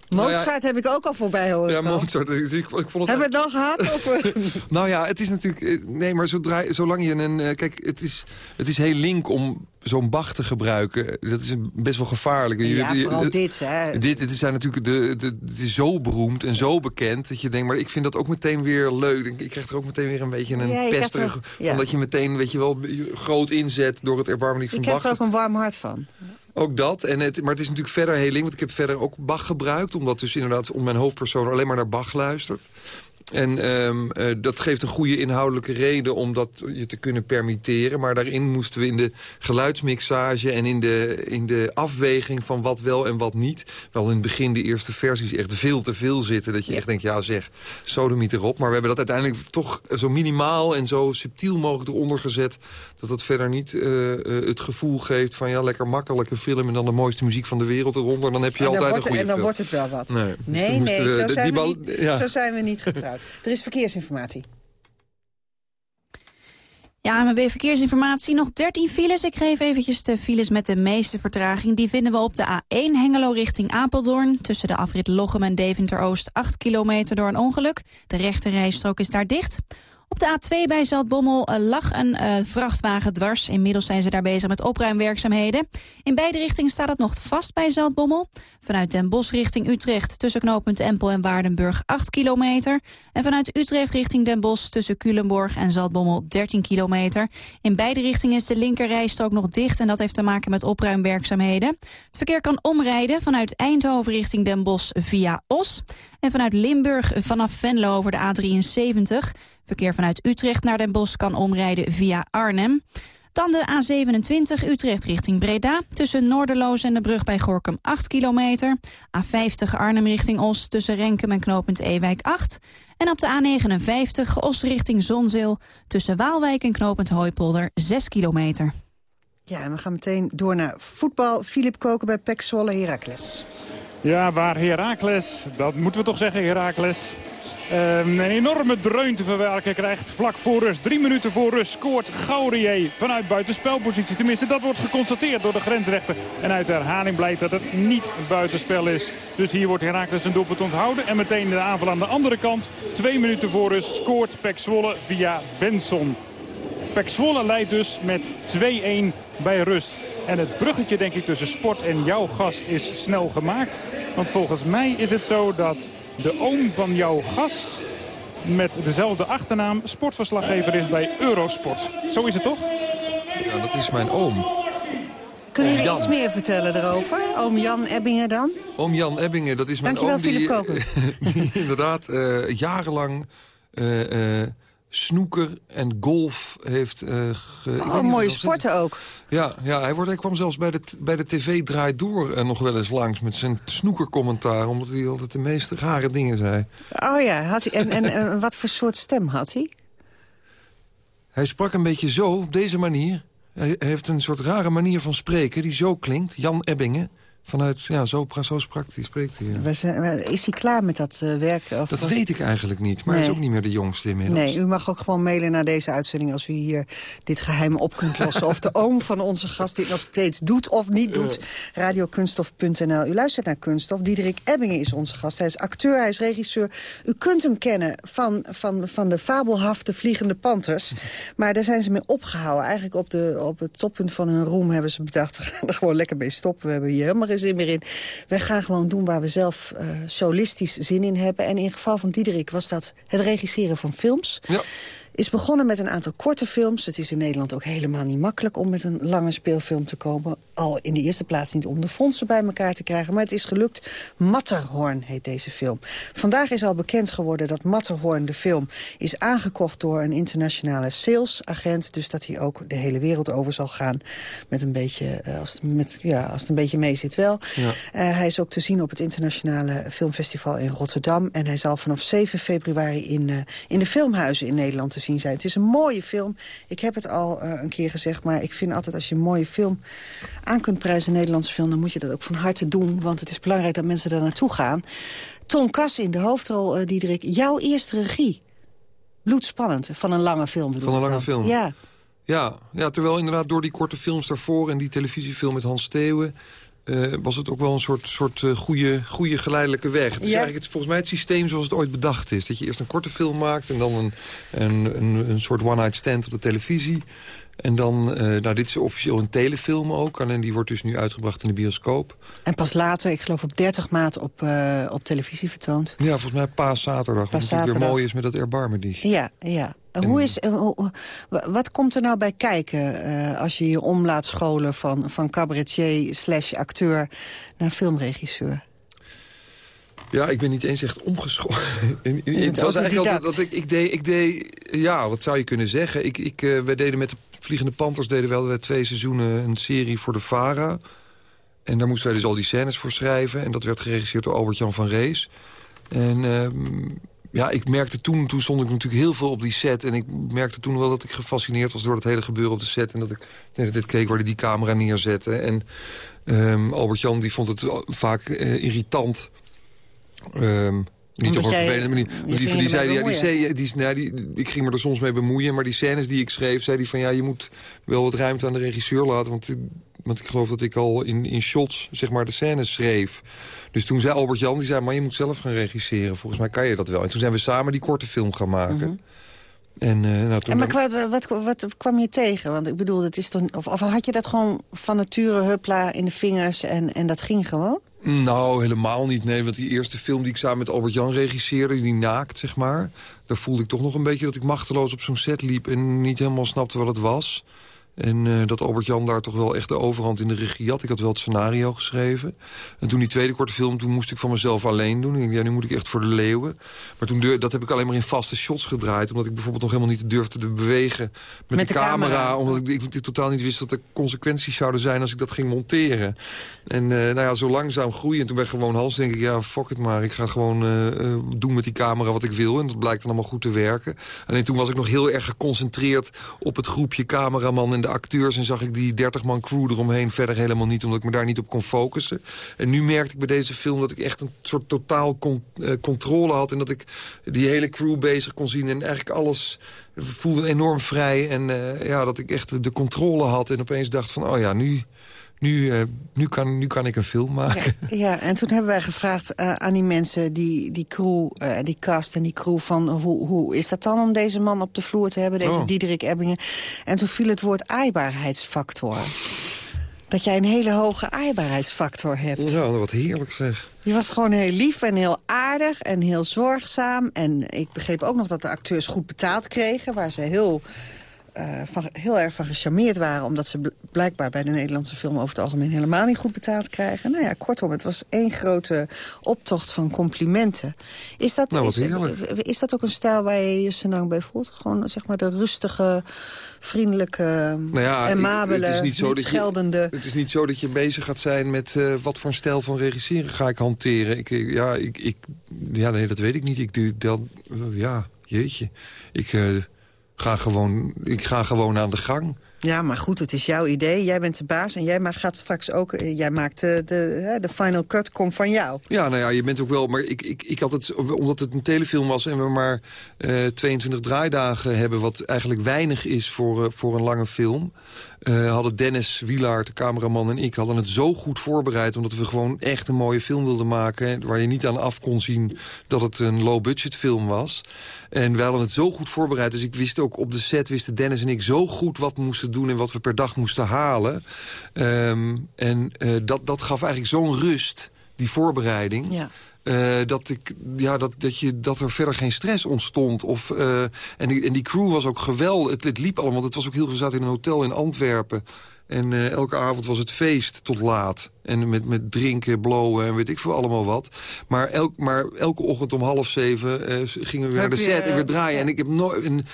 Nou ja, Mozart heb ik ook al voorbij horen Ja, komen. Mozart. Ik, ik vond het Hebben we het al gehad? Of? Nou ja, het is natuurlijk... eh, Nee, maar zodra, zolang je een... eh, Kijk, het is, het is heel link om zo'n Bach te gebruiken. Dat is best wel gevaarlijk. Ja, vooral dit, hè. Dit, het is zijn natuurlijk de, de, het is zo beroemd en zo bekend dat je denkt, maar ik vind dat ook meteen weer leuk. Ik, ik krijg er ook meteen weer een beetje een Ja, je pest krijgt terug. ja. Van dat je meteen, weet je wel, groot inzet door het erbarmelijk Je van krijgt Bach. er ook een warm hart van. Ook dat. En het, maar het is natuurlijk verder heel link. Want ik heb verder ook Bach gebruikt. Omdat dus inderdaad om mijn hoofdpersoon alleen maar naar Bach luistert. En ehm, eh, dat geeft een goede inhoudelijke reden om dat je te kunnen permitteren. Maar daarin moesten we in de geluidsmixage en in de, in de afweging van wat wel en wat niet... wel in het begin de eerste versies echt veel te veel zitten. Dat je echt denkt, ja zeg, sodomiet erop. Maar we hebben dat uiteindelijk toch zo minimaal en zo subtiel mogelijk eronder gezet... dat het verder niet eh, eh, het gevoel geeft van ja, lekker makkelijke film... en dan de mooiste muziek van de wereld eronder. Dan heb je altijd een goede en dan film. wordt het wel wat. Nee, dus nee, zo, zijn die we niet, ja. zo zijn we niet getrouwd. Er is verkeersinformatie. Ja, ANWB Verkeersinformatie. Nog 13 files. Ik geef eventjes de files met de meeste vertraging. Die vinden we op de A1 Hengelo richting Apeldoorn. Tussen de afrit Lochem en Deventer-Oost 8 kilometer door een ongeluk. De rechte rijstrook is daar dicht. Op de A2 bij Zaltbommel eh, lag een eh, vrachtwagen dwars. Inmiddels zijn ze daar bezig met opruimwerkzaamheden. In beide richtingen staat het nog vast bij Zaltbommel. Vanuit Den Bosch richting Utrecht tussen knooppunt Empel en Waardenburg 8 kilometer. En vanuit Utrecht richting Den Bosch tussen Culemborg en Zaltbommel 13 kilometer. In beide richtingen is de linkerrijstrook nog dicht en dat heeft te maken met opruimwerkzaamheden. Het verkeer kan omrijden vanuit Eindhoven richting Den Bosch via Os. En vanuit Limburg vanaf Venlo over de A73. Verkeer vanuit Utrecht naar Den Bosch kan omrijden via Arnhem. Dan de A27 Utrecht richting Breda. Tussen Noorderloos en de brug bij Gorkum 8 kilometer. A50 Arnhem richting Os tussen Renkum en knooppunt Ewijk 8. En op de A59 Os richting Zonzeel. Tussen Waalwijk en knooppunt Hooipolder 6 kilometer. Ja, en we gaan meteen door naar voetbal. Filip Koken bij Pek Zwolle Heracles. Ja, waar Heracles, dat moeten we toch zeggen, Heracles... eh, een enorme dreun te verwerken krijgt vlak voor rust. Drie minuten voor rust scoort Gaurier vanuit buitenspelpositie. Tenminste, dat wordt geconstateerd door de grensrechter. En uit de herhaling blijkt dat het niet buitenspel is. Dus hier wordt Heracles een doelpunt onthouden. En meteen de aanval aan de andere kant. Twee minuten voor rust scoort Pek via Benson. Pek leidt dus met 2-1 bij rust. En het bruggetje denk ik tussen sport en jouw gast is snel gemaakt. Want volgens mij is het zo dat de oom van jouw gast met dezelfde achternaam sportverslaggever is bij Eurosport. Zo is het toch? Ja, dat is mijn oom. Kunnen jullie iets meer vertellen erover? Oom Jan Ebbingen dan? Oom Jan Ebbingen, dat is mijn Dankjewel, oom die, Philip Koken. die inderdaad eh, jarenlang eh, eh, snoeker en golf heeft... ge, weet Oh, mooie sporten ook. Ja, ja hij, wordt, hij kwam zelfs bij de, bij de tv Draait Door eh, nog wel eens langs... met zijn snoekercommentaar, omdat hij altijd de meest rare dingen zei. Oh ja, had hij, en, en, en wat voor soort stem had hij? Hij sprak een beetje zo, op deze manier. Hij heeft een soort rare manier van spreken die zo klinkt. Jan Ebbingen. Vanuit, ja, zo, zo sprak hij, spreekt hij. ja. We zijn- Is hij klaar met dat eh, werk? Of Dat weet ik eigenlijk niet, maar hij is ook niet meer de jongste inmiddels. Nee, u mag ook gewoon mailen naar deze uitzending... als u hier dit geheim op kunt lossen. Of de oom van onze gast dit nog steeds doet of niet doet. Radiokunstof.nl. U luistert naar Kunststof. Diederik Ebbingen is onze gast. Hij is acteur, hij is regisseur. U kunt hem kennen van, van, van de fabelhafte Vliegende Panthers. Maar daar zijn ze mee opgehouden. Eigenlijk op, de, op het toppunt van hun roem hebben ze bedacht... we gaan er gewoon lekker mee stoppen. We hebben hier helemaal geen zin meer in. Wij gaan gewoon doen waar we zelf eh, solistisch zin in hebben. En in geval van Diederik was dat het regisseren van films. Ja. Is begonnen met een aantal korte films. Het is in Nederland ook helemaal niet makkelijk om met een lange speelfilm te komen. Al in de eerste plaats niet om de fondsen bij elkaar te krijgen. Maar het is gelukt. Matterhorn heet deze film. Vandaag is al bekend geworden dat Matterhorn, de film... is aangekocht door een internationale salesagent. Dus dat hij ook de hele wereld over zal gaan. Met een beetje, eh, als, het, met, ja, als het een beetje mee zit wel. Ja. Uh, hij is ook te zien op het internationale filmfestival in Rotterdam. En hij zal vanaf 7 februari in, uh, in de filmhuizen in Nederland te zien zijn. Het is een mooie film. Ik heb het al uh, een keer gezegd, maar ik vind altijd als je een mooie film aan kunt prijzen, een Nederlandse film, dan moet je dat ook van harte doen. Want het is belangrijk dat mensen daar naartoe gaan. Tom Kass in de hoofdrol, uh, Diederik. Jouw eerste regie. Bloedspannend, van een lange film. Van een lange dan. film? Ja. ja. Ja, terwijl inderdaad door die korte films daarvoor... en die televisiefilm met Hans Steeuwen... Uh, was het ook wel een soort, soort uh, goede, goede geleidelijke weg. Het is ja. eigenlijk het, volgens mij het systeem zoals het ooit bedacht is. Dat je eerst een korte film maakt en dan een, een, een, een soort one-night stand op de televisie. En dan, uh, nou dit is officieel een telefilm ook. En die wordt dus nu uitgebracht in de bioscoop. En pas later, ik geloof op 30 maart, op, op televisie vertoond. Ja, volgens mij paaszaterdag. Wat natuurlijk weer mooi is met dat erbarmen die. Ja, ja. Hoe is, wat komt er nou bij kijken uh, als je je om laat scholen... van, van cabaretier slash acteur naar filmregisseur? Ja, ik ben niet eens echt omgescholen. het was eigenlijk altijd dat ik, ik deed, ik deed, ja, wat zou je kunnen zeggen? Ik, ik, uh, wij deden met de Vliegende Panthers deden wel twee seizoenen een serie voor de VARA. En daar moesten wij dus al die scènes voor schrijven. En dat werd geregisseerd door Albert-Jan van Rees. En uh, ja, ik merkte toen, toen stond ik natuurlijk heel veel op die set. En ik merkte toen wel dat ik gefascineerd was door het hele gebeuren op de set. En dat ik net dit keek waar hij die camera neerzette. En um, Albert-Jan die vond het vaak uh, irritant... Um, niet op een vervelende manier. Die, die, die zei, ja, die, die, nou, die, ik ging me er soms mee bemoeien. Maar die scènes die ik schreef, zei hij van... ja, je moet wel wat ruimte aan de regisseur laten. Want, want ik geloof dat ik al in, in shots zeg maar, de scènes schreef. Dus toen zei Albert-Jan, die zei... maar je moet zelf gaan regisseren. Volgens mij kan je dat wel. En toen zijn we samen die korte film gaan maken. Mm -hmm. En, uh, nou, en maar wat, wat, wat, kwam je tegen? Want ik bedoel, dat is toch, of, of had je dat gewoon van nature huppla in de vingers en, en dat ging gewoon? Nou, helemaal niet. Nee, want die eerste film die ik samen met Albert-Jan regisseerde... die naakt, zeg maar... daar voelde ik toch nog een beetje dat ik machteloos op zo'n set liep... en niet helemaal snapte wat het was. En uh, dat Albert-Jan daar toch wel echt de overhand in de regie had. Ik had wel het scenario geschreven. En toen die tweede korte film, toen moest ik van mezelf alleen doen. En ik, ja, nu moet ik echt voor de leeuwen. Maar toen dat heb ik alleen maar in vaste shots gedraaid. Omdat ik bijvoorbeeld nog helemaal niet durfde te bewegen met, met de, de camera, camera. Omdat ik, ik, ik, totaal niet wist wat de consequenties zouden zijn als ik dat ging monteren. En uh, nou ja, zo langzaam groeien. En toen ben ik gewoon hals, denk ik, ja, fuck het maar. Ik ga gewoon uh, doen met die camera wat ik wil. En dat blijkt dan allemaal goed te werken. Alleen toen was ik nog heel erg geconcentreerd op het groepje cameraman en de acteurs en zag ik die 30 man crew eromheen verder helemaal niet, omdat ik me daar niet op kon focussen. En nu merkte ik bij deze film dat ik echt een soort totaal uh, controle had en dat ik die hele crew bezig kon zien en eigenlijk alles voelde enorm vrij en uh, ja, dat ik echt de controle had en opeens dacht van, oh ja, nu... Nu, uh, nu, kan, nu kan ik een film maken. Ja, ja en toen hebben wij gevraagd uh, aan die mensen, die, die crew, uh, die cast en die crew... van hoe, hoe is dat dan om deze man op de vloer te hebben, deze oh. Diederik Ebbingen? En toen viel het woord aaibaarheidsfactor. Dat jij een hele hoge aaibaarheidsfactor hebt. Ja, wat heerlijk zeg. Je was gewoon heel lief en heel aardig en heel zorgzaam. En ik begreep ook nog dat de acteurs goed betaald kregen... waar ze heel... Uh, van, heel erg van gecharmeerd waren... omdat ze blijkbaar bij de Nederlandse film over het algemeen helemaal niet goed betaald krijgen. Nou ja, kortom, het was één grote optocht van complimenten. Is dat, nou, is, is, dat ook een stijl waar je je senang bij voelt? Gewoon zeg maar de rustige, vriendelijke, nou ja, amabele, het is niet, zo niet dat scheldende... Je, het is niet zo dat je bezig gaat zijn met uh, wat voor een stijl van regisseren ga ik hanteren. Ik, ja, ik, ik, ja, nee, dat weet ik niet. Ik doe dat, ja, jeetje. Ik... Ga gewoon, ik ga gewoon aan de gang. Ja, maar goed, het is jouw idee. Jij bent de baas en jij gaat straks ook... Jij maakt de, de, final cut, komt van jou. Ja, nou ja, je bent ook wel... Maar ik, ik, ik had het, omdat het een telefilm was en we maar uh, 22 draaidagen hebben... wat eigenlijk weinig is voor, uh, voor een lange film... Hadden Dennis Wielaert, de cameraman en ik... hadden het zo goed voorbereid... omdat we gewoon echt een mooie film wilden maken... waar je niet aan af kon zien dat het een low-budget film was... En we hadden het zo goed voorbereid. Dus ik wist ook op de set, wisten Dennis en ik zo goed wat moesten doen... en wat we per dag moesten halen. Um, en uh, dat, dat gaf eigenlijk zo'n rust, die voorbereiding... Ja. Uh, dat, ik, ja, dat, dat, je, dat er verder geen stress ontstond. Of, uh, en, die, en die crew was ook geweldig. Het, het liep allemaal, want het was ook heel gezet in een hotel in Antwerpen. En uh, elke avond was het feest tot laat. En met, met drinken, blowen en weet ik veel allemaal wat. Maar, elk, maar elke ochtend om half zeven uh, gingen we weer naar de set en weer draaien. Ja. En ik heb nooit, en,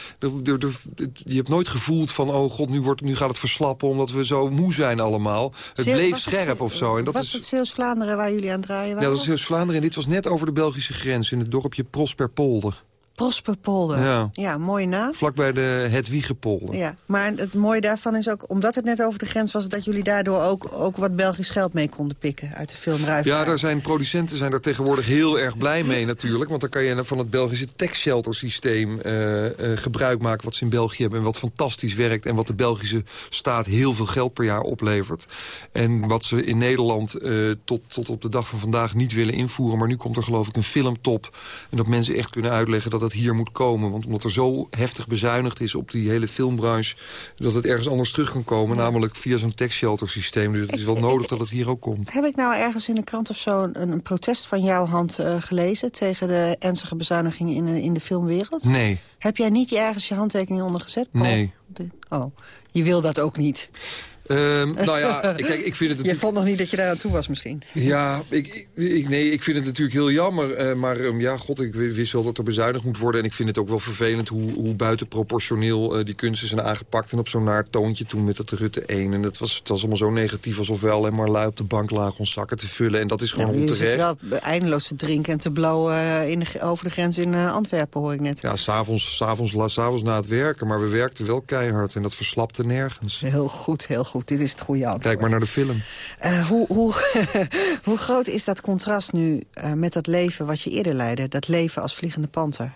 je hebt nooit gevoeld van... oh god, nu, wordt, nu gaat het verslappen omdat we zo moe zijn allemaal. Het Zeel, bleef scherp het, of zo. En dat was is, het Zeeuws-Vlaanderen waar jullie aan het draaien waren? Ja, dat was Zeeuws-Vlaanderen. En dit was net over de Belgische grens in het dorpje Prosperpolder. Prosperpolder. Ja. ja, mooie naam. Vlakbij de Hedwiegepolder. Ja, maar het mooie daarvan is ook, omdat het net over de grens was... dat jullie daardoor ook, ook wat Belgisch geld mee konden pikken uit de film Ja, daar zijn producenten zijn daar tegenwoordig heel erg blij mee natuurlijk. Want dan kan je van het Belgische tax shelter systeem uh, uh, gebruik maken... wat ze in België hebben en wat fantastisch werkt... en wat de Belgische staat heel veel geld per jaar oplevert. En wat ze in Nederland uh, tot, tot op de dag van vandaag niet willen invoeren. Maar nu komt er geloof ik een filmtop. En dat mensen echt kunnen uitleggen dat dat hier moet komen. Want omdat er zo heftig bezuinigd is op die hele filmbranche... dat het ergens anders terug kan komen, namelijk via zo'n tax shelter systeem. Dus het is wel nodig dat het hier ook komt. Heb ik nou ergens in de krant of zo een, een protest van jouw hand uh, gelezen... tegen de ernstige bezuinigingen in, in de filmwereld? Nee. Heb jij niet ergens je handtekening onder gezet? Paul? Nee. Oh, je wil dat ook niet? Um, nou ja, kijk, ik vind het natuurlijk... Je vond nog niet dat je daar aan toe was misschien? Ja, ik, ik, nee, ik vind het natuurlijk heel jammer. Uh, maar um, ja, god, ik wist wel dat er bezuinigd moet worden. En ik vind het ook wel vervelend hoe, hoe buitenproportioneel uh, die kunsten zijn aangepakt. En op zo'n naar toontje toen met dat Rutte 1. En dat was, het was allemaal zo negatief alsof we alleen maar lui op de bank lagen ons zakken te vullen. En dat is gewoon ja, onterecht. Je wel eindeloos te drinken en te blowen uh, in de, over de grens in Antwerpen, hoor ik net. Ja, s'avonds avonds, avonds na het werken. Maar we werkten wel keihard en dat verslapte nergens. Heel goed, heel goed goed. Dit is het goede antwoord. Kijk maar naar de film. Uh, hoe, hoe, hoe groot is dat contrast nu uh, met dat leven wat je eerder leidde? Dat leven als vliegende panter?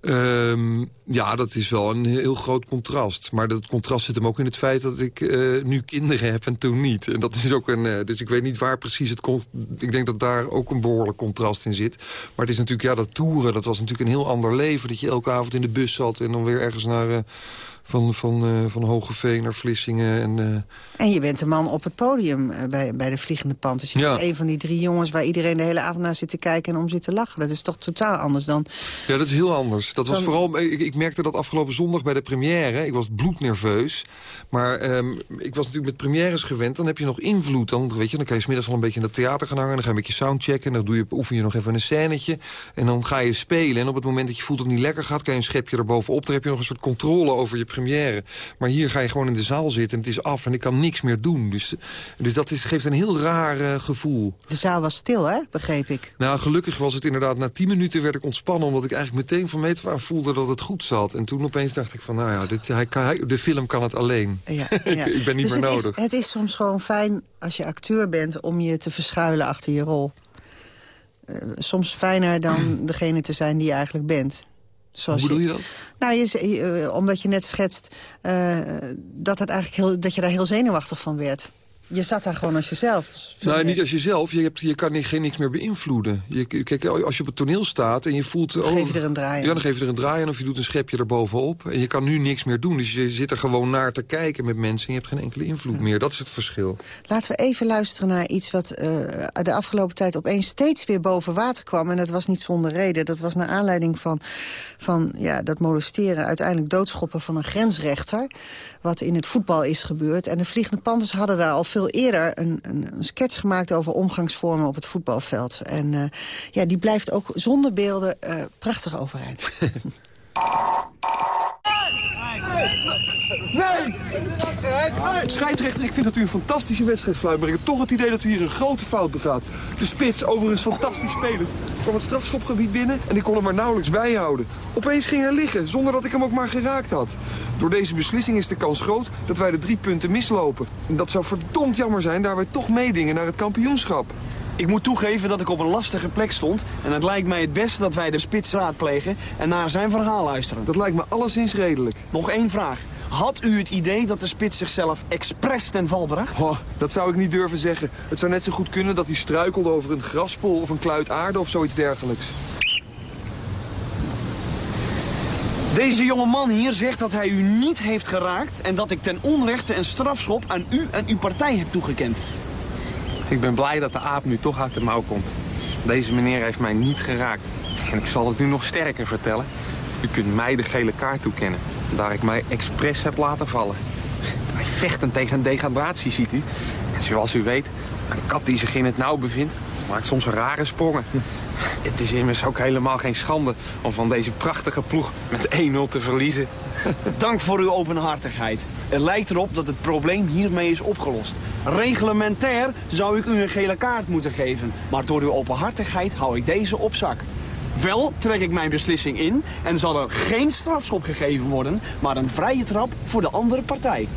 Um, ja, dat is wel een heel groot contrast. Maar dat contrast zit hem ook in het feit dat ik uh, nu kinderen heb en toen niet. En dat is ook een, uh, dus ik weet niet waar precies het komt. Ik denk dat daar ook een behoorlijk contrast in zit. Maar het is natuurlijk, ja, dat toeren, dat was natuurlijk een heel ander leven. Dat je elke avond in de bus zat en dan weer ergens naar... Uh, van, van, uh, van Hogeveen naar Vlissingen. En, uh... en je bent de man op het podium uh, bij, bij de Vliegende Panthers. Je ja. bent een van die drie jongens waar iedereen de hele avond naar zit te kijken... en om zit te lachen. Dat is toch totaal anders dan... Ja, dat is heel anders. Dat was dan... vooral, ik, ik, merkte dat afgelopen zondag bij de première. Ik was bloednerveus. Maar um, ik was natuurlijk met premières gewend. Dan heb je nog invloed. Dan, weet je, dan kan je smiddags al een beetje in het theater gaan hangen. Dan ga je een beetje soundchecken. En dan doe je, oefen je nog even een scènetje. En dan ga je spelen. En op het moment dat je voelt dat het niet lekker gaat... kan je een schepje erbovenop. Daar heb je nog een soort controle over je première. Maar hier ga je gewoon in de zaal zitten en het is af en ik kan niks meer doen. Dus, dus dat is, geeft een heel raar uh, gevoel. De zaal was stil, hè? Begreep ik. Nou, gelukkig was het inderdaad... Na tien minuten werd ik ontspannen, omdat ik eigenlijk meteen van meet af voelde dat het goed zat. En toen opeens dacht ik van, nou ja, dit, hij, hij, de film kan het alleen. Ja, ja. ik ben niet dus meer het nodig. Is, het is soms gewoon fijn als je acteur bent om je te verschuilen achter je rol. Uh, soms fijner dan degene te zijn die je eigenlijk bent. Zoals Hoe bedoel je dat? Nou, je, uh, omdat je net schetst uh, dat, het eigenlijk heel, dat je daar heel zenuwachtig van werd. Je zat daar gewoon als jezelf. Nou, niet als jezelf. Je, hebt, je kan niet, geen niks meer beïnvloeden. Je, kijk, als je op het toneel staat en je voelt... Dan oh, geef je er een draai Ja, dan geef je er een draai aan of je doet een schepje erbovenop. En je kan nu niks meer doen. Dus je zit er gewoon naar te kijken met mensen... en je hebt geen enkele invloed meer. Dat is het verschil. Laten we even luisteren naar iets wat uh, de afgelopen tijd opeens steeds weer boven water kwam. En dat was niet zonder reden. Dat was naar aanleiding van, van ja, dat molesteren... uiteindelijk doodschoppen van een grensrechter. Wat in het voetbal is gebeurd. En de Vliegende Panthers hadden daar al veel eerder een, een, een, sketch gemaakt over omgangsvormen op het voetbalveld. En uh, ja, die blijft ook zonder beelden uh, prachtig overeind. Nee! Scheidsrechter, ik vind dat u een fantastische wedstrijd fluit. Maar ik heb toch het idee dat u hier een grote fout begaat. De spits, overigens fantastisch spelend, kwam het strafschopgebied binnen... en ik kon hem maar nauwelijks bijhouden. Opeens ging hij liggen, zonder dat ik hem ook maar geraakt had. Door deze beslissing is de kans groot dat wij de drie punten mislopen. En dat zou verdomd jammer zijn, daar wij toch meedingen naar het kampioenschap. Ik moet toegeven dat ik op een lastige plek stond. En het lijkt mij het beste dat wij de spits raadplegen en naar zijn verhaal luisteren. Dat lijkt me alleszins redelijk. Nog één vraag. Had u het idee dat de spits zichzelf expres ten val bracht? Oh, dat zou ik niet durven zeggen. Het zou net zo goed kunnen dat hij struikelde over een graspol of een kluit aarde of zoiets dergelijks. Deze jonge man hier zegt dat hij u niet heeft geraakt... en dat ik ten onrechte een strafschop aan u en uw partij heb toegekend. Ik ben blij dat de aap nu toch uit de mouw komt. Deze meneer heeft mij niet geraakt. En ik zal het nu nog sterker vertellen. U kunt mij de gele kaart toekennen. Daar ik mij expres heb laten vallen. Wij vechten tegen degradatie, ziet u. En zoals u weet, een kat die zich in het nauw bevindt... maakt soms rare sprongen. Het is immers ook helemaal geen schande om van deze prachtige ploeg met 1-0 te verliezen. Dank voor uw openhartigheid. Het lijkt erop dat het probleem hiermee is opgelost. Reglementair zou ik u een gele kaart moeten geven. Maar door uw openhartigheid hou ik deze op zak. Wel trek ik mijn beslissing in en zal er geen strafschop gegeven worden... maar een vrije trap voor de andere partij.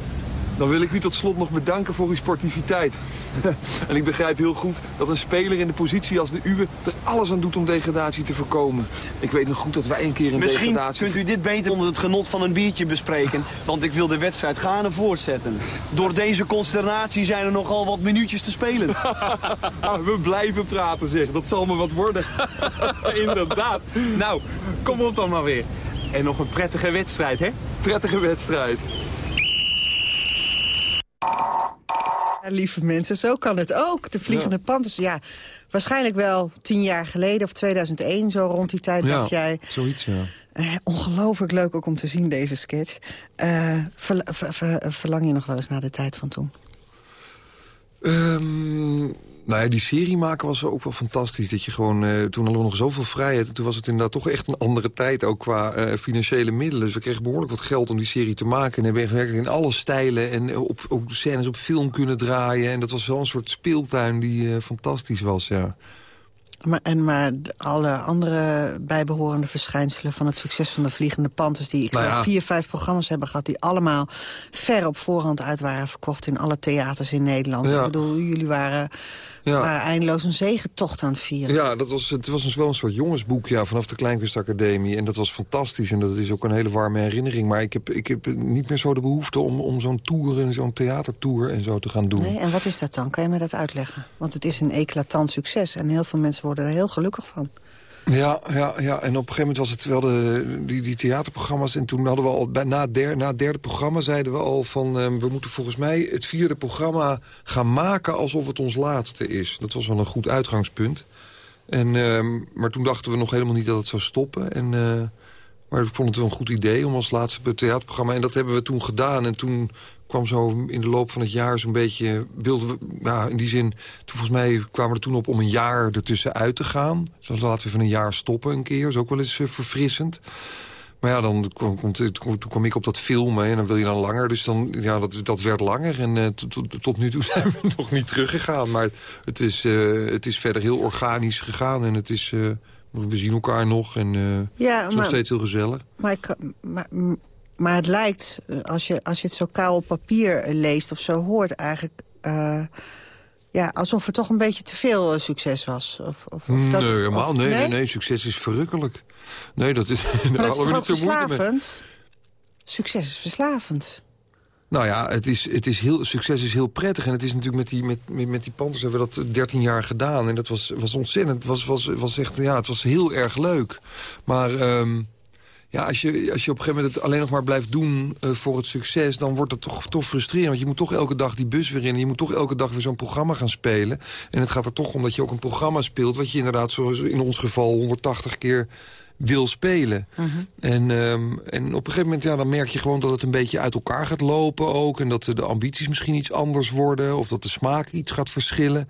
Dan wil ik u tot slot nog bedanken voor uw sportiviteit. en ik begrijp heel goed dat een speler in de positie als de uwe... er alles aan doet om degradatie te voorkomen. Ik weet nog goed dat wij een keer in Misschien degradatie... kunt u dit beter onder het genot van een biertje bespreken... want ik wil de wedstrijd gaande voortzetten. Door deze consternatie zijn er nogal wat minuutjes te spelen. We blijven praten, zeg. Dat zal me wat worden. Inderdaad. Nou, kom op dan maar weer. En nog een prettige wedstrijd, hè? Prettige wedstrijd. Ja, lieve mensen, zo kan het ook. De Vliegende Panthers, ja, waarschijnlijk wel tien jaar geleden of 2001, zo rond die tijd Ja, dacht jij... zoiets, ja. Eh, ongelooflijk leuk ook om te zien, deze sketch. Eh, verla- ver- ver- verlang je nog wel eens naar de tijd van toen? Ehm, nou ja, die serie maken was ook wel fantastisch. Dat je gewoon, eh, toen hadden we nog zoveel vrijheid. En toen was het inderdaad toch echt een andere tijd, ook qua eh, financiële middelen. Dus we kregen behoorlijk wat geld om die serie te maken. En hebben echt werkelijk in alle stijlen en eh, op, ook scènes op film kunnen draaien. En dat was wel een soort speeltuin die fantastisch was, ja. Maar, en maar alle andere bijbehorende verschijnselen van het succes van de Vliegende Panthers... die ik Nou ja. vier, vijf programma's hebben gehad... die allemaal ver op voorhand uit waren verkocht in alle theaters in Nederland. Ja. Ik bedoel, jullie waren, Ja. waren eindeloos een zegentocht aan het vieren. Ja, dat was, het was dus wel een soort jongensboek ja, vanaf de Kleinkunstacademie. En dat was fantastisch en dat is ook een hele warme herinnering. Maar ik heb, ik heb niet meer zo de behoefte om, om zo'n tour en zo'n theatertour en zo te gaan doen. Nee, en wat is dat dan? Kan je me dat uitleggen? Want het is een eclatant succes en heel veel mensen worden er heel gelukkig van. Ja, ja, ja, en op een gegeven moment was het wel de, die, die theaterprogramma's. En toen hadden we al, bij, na, der, na het derde programma zeiden we al van... eh, we moeten volgens mij het vierde programma gaan maken alsof het ons laatste is. Dat was wel een goed uitgangspunt. En, ehm, maar toen dachten we nog helemaal niet dat het zou stoppen. En, eh, maar ik vond het wel een goed idee om als laatste theaterprogramma... en dat hebben we toen gedaan. En toen kwam zo in de loop van het jaar zo'n beetje... wilden we, ja, in die zin, toen volgens mij kwamen we er toen op om een jaar ertussen uit te gaan. Dus laten we even een jaar stoppen een keer. Dat is ook wel eens eh, verfrissend. Maar ja, dan kwam, komt- toen kwam ik op dat filmen en dan wil je dan langer. Dus dan, ja, dat, dat werd langer. En eh, tot, tot, tot nu toe zijn we nog niet teruggegaan. Maar het is, eh, het is verder heel organisch gegaan. En het is, we zien elkaar nog. En Ja, het is nog steeds heel gezellig. Maar, ik maar, maar het lijkt, eh, als je, als je het zo kaal op papier eh, leest of zo hoort... eigenlijk eh, ja, alsof het toch een beetje te veel succes was. Of, of, of dat, nee, helemaal. nee, nee, nee, succes is verrukkelijk. Nee, dat is, daar Maar dat is niet zo verslavend? Succes is verslavend. Nou ja, het is, het is heel, succes is heel prettig. En het is natuurlijk met die, met, met, met die Panthers hebben we dat 13 jaar gedaan. En dat was, was ontzettend. Het was, was, was echt, ja, het was heel erg leuk. Maar ehm, ja, als je, als je op een gegeven moment het alleen nog maar blijft doen eh, voor het succes... dan wordt het toch, toch frustrerend. Want je moet toch elke dag die bus weer in. En je moet toch elke dag weer zo'n programma gaan spelen. En het gaat er toch om dat je ook een programma speelt... wat je inderdaad, zoals in ons geval, 180 keer wil spelen. En, ehm, en op een gegeven moment ja, dan merk je gewoon dat het een beetje uit elkaar gaat lopen ook. En dat de ambities misschien iets anders worden. Of dat de smaak iets gaat verschillen.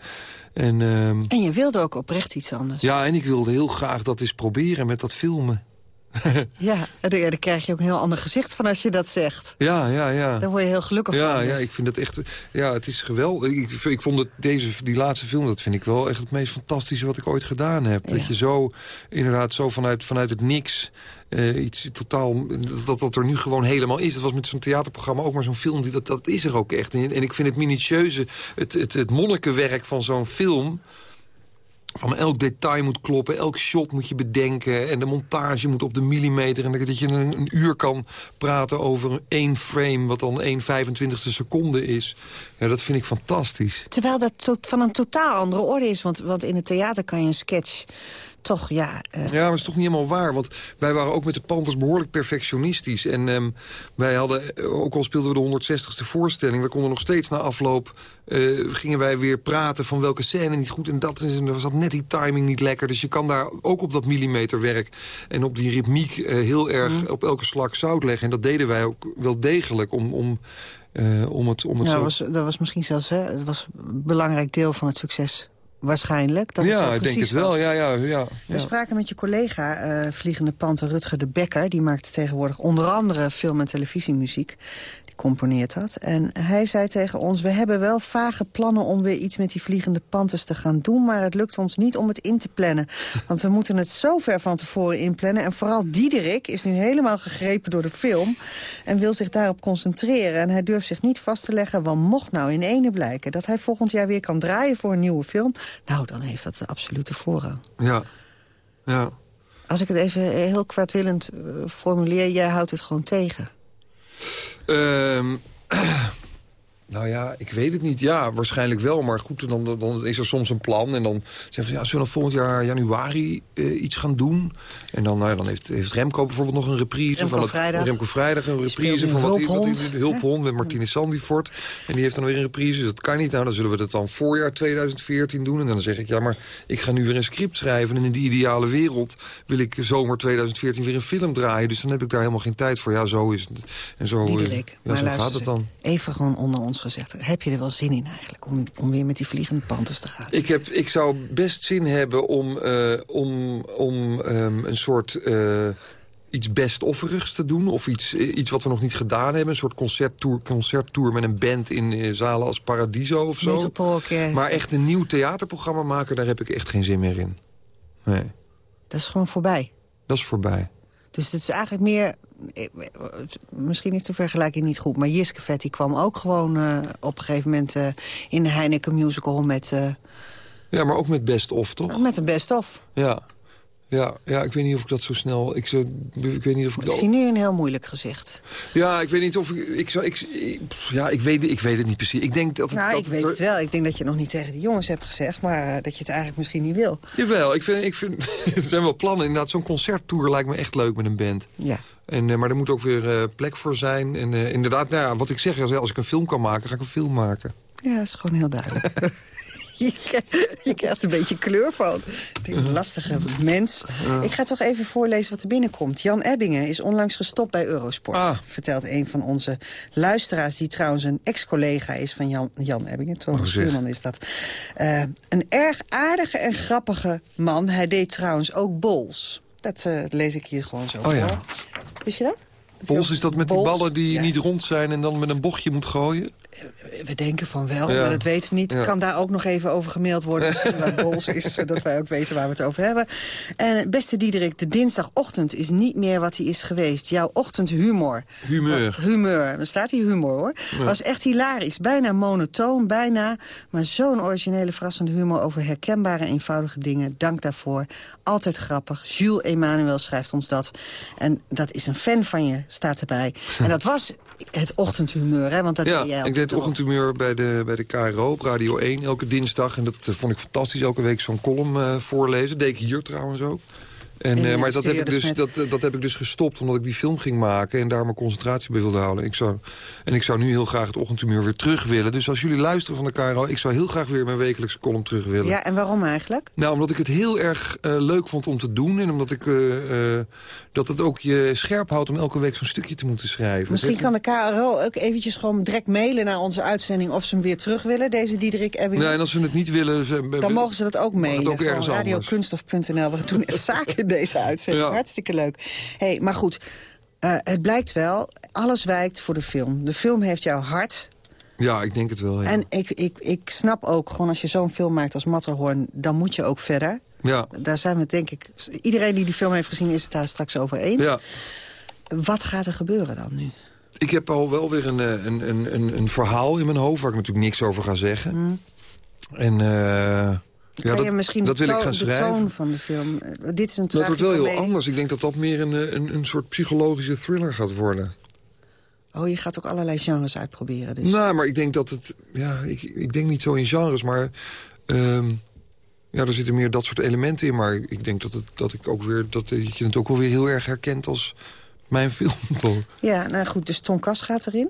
En, ehm, En je wilde ook oprecht iets anders. ja, en ik wilde heel graag dat eens proberen met dat filmen. Ja, en daar, krijg je ook een heel ander gezicht van als je dat zegt. Ja, ja, ja. Daar word je heel gelukkig Ja, van. ja, dus. ik vind het echt... Ja, het is geweldig. Ik, ik vond het, deze, die laatste film, dat vind ik wel echt het meest fantastische wat ik ooit gedaan heb. Dat je zo, inderdaad, zo vanuit, vanuit het niks... eh, iets totaal, dat dat er nu gewoon helemaal is. Dat was met zo'n theaterprogramma ook maar zo'n film. Die, dat, dat is er ook echt. En, en ik vind het minutieuze, het, het, het monnikenwerk van zo'n film... Van elk detail moet kloppen, elk shot moet je bedenken... en de montage moet op de millimeter... en dat je een, uur kan praten over één frame... wat dan 1 25ste seconde is. Ja, dat vind ik fantastisch. Terwijl dat van een totaal andere orde is. Want, want in het theater kan je een sketch toch, ja... Ja, maar dat is toch niet helemaal waar. Want wij waren ook met de Panthers behoorlijk perfectionistisch. En ehm, wij hadden, ook al speelden we de 160ste voorstelling... we konden nog steeds na afloop... gingen wij weer praten van welke scène niet goed. En dat is, er zat net die timing niet lekker. Dus je kan daar ook op dat millimeterwerk... en op die ritmiek heel erg op elke slag zout leggen. En dat deden wij ook wel degelijk om... om om het, om het ja, zo... was, dat was misschien zelfs hè, het was een belangrijk deel van het succes waarschijnlijk. Dat ja, ik denk het wel. Ja, ja, ja, We spraken met je collega, uh, Vliegende Panter Rutger de Bekker. Die maakt tegenwoordig onder andere film- en televisiemuziek componeert dat. En hij zei tegen ons, we hebben wel vage plannen om weer iets met die vliegende panthers te gaan doen... maar het lukt ons niet om het in te plannen. Want we moeten het zo ver van tevoren inplannen. En vooral Diederik is nu helemaal gegrepen door de film... en wil zich daarop concentreren. En hij durft zich niet vast te leggen, want mocht nou in ene blijken... dat hij volgend jaar weer kan draaien voor een nieuwe film... nou, dan heeft dat de absolute voorrang. Ja, ja. Als ik het even heel kwaadwillend uh, formuleer, jij houdt het gewoon tegen. Um, nou ja, ik weet het niet. Ja, waarschijnlijk wel. Maar goed, dan, dan is er soms een plan. En dan zeggen we, ja, zullen we volgend jaar januari uh, iets gaan doen? En dan, nou, dan heeft, heeft Remco bijvoorbeeld nog een reprise. Remco van het, Vrijdag. Remco Vrijdag, een reprise van wat hij, hulphond met Martine Sandifort. En die heeft dan weer een reprise. Dus dat kan niet. Nou, dan zullen we dat dan voorjaar 2014 doen. En dan zeg ik, ja, maar ik ga nu weer een script schrijven. En in die ideale wereld wil ik zomer 2014 weer een film draaien. Dus dan heb ik daar helemaal geen tijd voor. Ja, zo is het. En zo, Diederik, ja, zo gaat het dan. Even gewoon onder ons gezegd. Heb je er wel zin in eigenlijk om, om weer met die vliegende panthers te gaan? Ik, heb, ik zou best zin hebben om, uh, om, om um, een soort... Uh, iets best offerigs te doen. Of iets, iets wat we nog niet gedaan hebben. Een soort concerttour, concerttour met een band in zalen als Paradiso of zo. Maar echt een nieuw theaterprogramma maken, daar heb ik echt geen zin meer in. Nee. Dat is gewoon voorbij. Dat is voorbij. Dus het is eigenlijk meer... Misschien is de vergelijking niet goed, maar Jiske Vet die kwam ook gewoon uh, op een gegeven moment uh, in de Heineken Musical met... Uh, ja, maar ook met Best Of, toch? Met een Best Of. Ja. Ja, ja, ik weet niet of ik dat zo snel... Ik, zo, ik weet niet of ik, ik zie nu een heel moeilijk gezicht. Ja, ik weet niet of ik... ik, zou, ik, ik ja, ik weet, ik weet het niet precies. Ik denk dat... Nou, dat ik weet het wel. Ik denk dat je het nog niet tegen de jongens hebt gezegd... maar dat je het eigenlijk misschien niet wil. Jawel, ik vind, ik vind, er zijn wel plannen. Inderdaad, zo'n concerttour lijkt me echt leuk met een band. Ja. En, uh, maar er moet ook weer uh, plek voor zijn. En uh, inderdaad, nou ja, wat ik zeg, als, als ik een film kan maken, ga ik een film maken. Ja, dat is gewoon heel duidelijk. je, je krijgt een beetje kleur van. Een lastige mens. Ik ga toch even voorlezen wat er binnenkomt. Jan Ebbingen is onlangs gestopt bij Eurosport. Ah. Vertelt een van onze luisteraars... die trouwens een ex-collega is van Jan, Jan Ebbingen. Thomas oh, Schuurman is dat. Uh, een erg aardige en grappige man. Hij deed trouwens ook bols. Dat uh, lees ik hier gewoon zo oh, voor. Ja. Wist je dat? Bols is dat met Bols? die ballen die ja. niet rond zijn... en dan met een bochtje moet gooien? We denken van wel, Ja. maar dat weten we niet. Ja. Kan daar ook nog even over gemaild worden. Misschien wat bols is, zodat wij ook weten waar we het over hebben. En beste Diederik, de dinsdagochtend is niet meer wat hij is geweest. Jouw ochtendhumor. Humeur. Humeur, er staat hier humor hoor. Ja. Was echt hilarisch. Bijna monotoon, bijna. Maar zo'n originele, verrassende humor over herkenbare, eenvoudige dingen. Dank daarvoor. Altijd grappig. Jules Emanuel schrijft ons dat. En dat is een fan van je, staat erbij. En dat was het ochtendhumeur, hè? Want dat ja, jij ik deed het ochtendhumeur bij de, bij de KRO op Radio 1 elke dinsdag. En dat eh, vond ik fantastisch, elke week zo'n column eh, voorlezen. Dat deed ik hier trouwens ook. En, eh, maar dat heb, ik dus, dat, eh, dat heb ik dus gestopt omdat ik die film ging maken... en daar mijn concentratie bij wilde houden. Ik zou, en ik zou nu heel graag het ochtendhumeur weer terug willen. Dus als jullie luisteren van de KRO... ik zou heel graag weer mijn wekelijkse column terug willen. Ja, en waarom eigenlijk? Nou, omdat ik het heel erg eh, leuk vond om te doen. En omdat ik dat het ook je scherp houdt om elke week zo'n stukje te moeten schrijven. Misschien kan de KRO ook eventjes gewoon direct mailen naar onze uitzending... of ze hem weer terug willen, deze Diederik Ebbing. Nee, en als ze het niet willen... ze- Dan mogen ze dat ook mailen. ook ergens. We doen echt zaken deze uitzending. Ja. Hartstikke leuk. hey, maar goed, eh, het blijkt wel, alles wijkt voor de film. De film heeft jouw hart. Ja, ik denk het wel. Ja. En ik, ik, ik snap ook, gewoon als je zo'n film maakt als Matterhorn... dan moet je ook verder. ja. Daar zijn we denk ik... Iedereen die die film heeft gezien is het daar straks over eens. ja. Wat gaat er gebeuren dan nu? Ik heb al wel weer een, eh, een, een, een, verhaal in mijn hoofd... waar ik natuurlijk niks over ga zeggen. Hmm. En eh, ja, kan dat, je misschien dat de, wil ik toon- gaan de schrijven. toon van de film... eh, Dit is een Dat wordt wel heel anders. Ik denk dat dat meer een, eh, een, een soort psychologische thriller gaat worden. Oh, je gaat ook allerlei genres uitproberen. Dus. Nou, maar ik denk dat het... Ja, ik, ik denk niet zo in genres, maar... ehm, Ja, er zitten meer dat soort elementen in. Maar ik denk dat, het, dat, ik ook weer, dat, dat je het ook wel weer heel erg herkent als mijn film. toch? Ja, nou goed, dus Tom Kas gaat erin.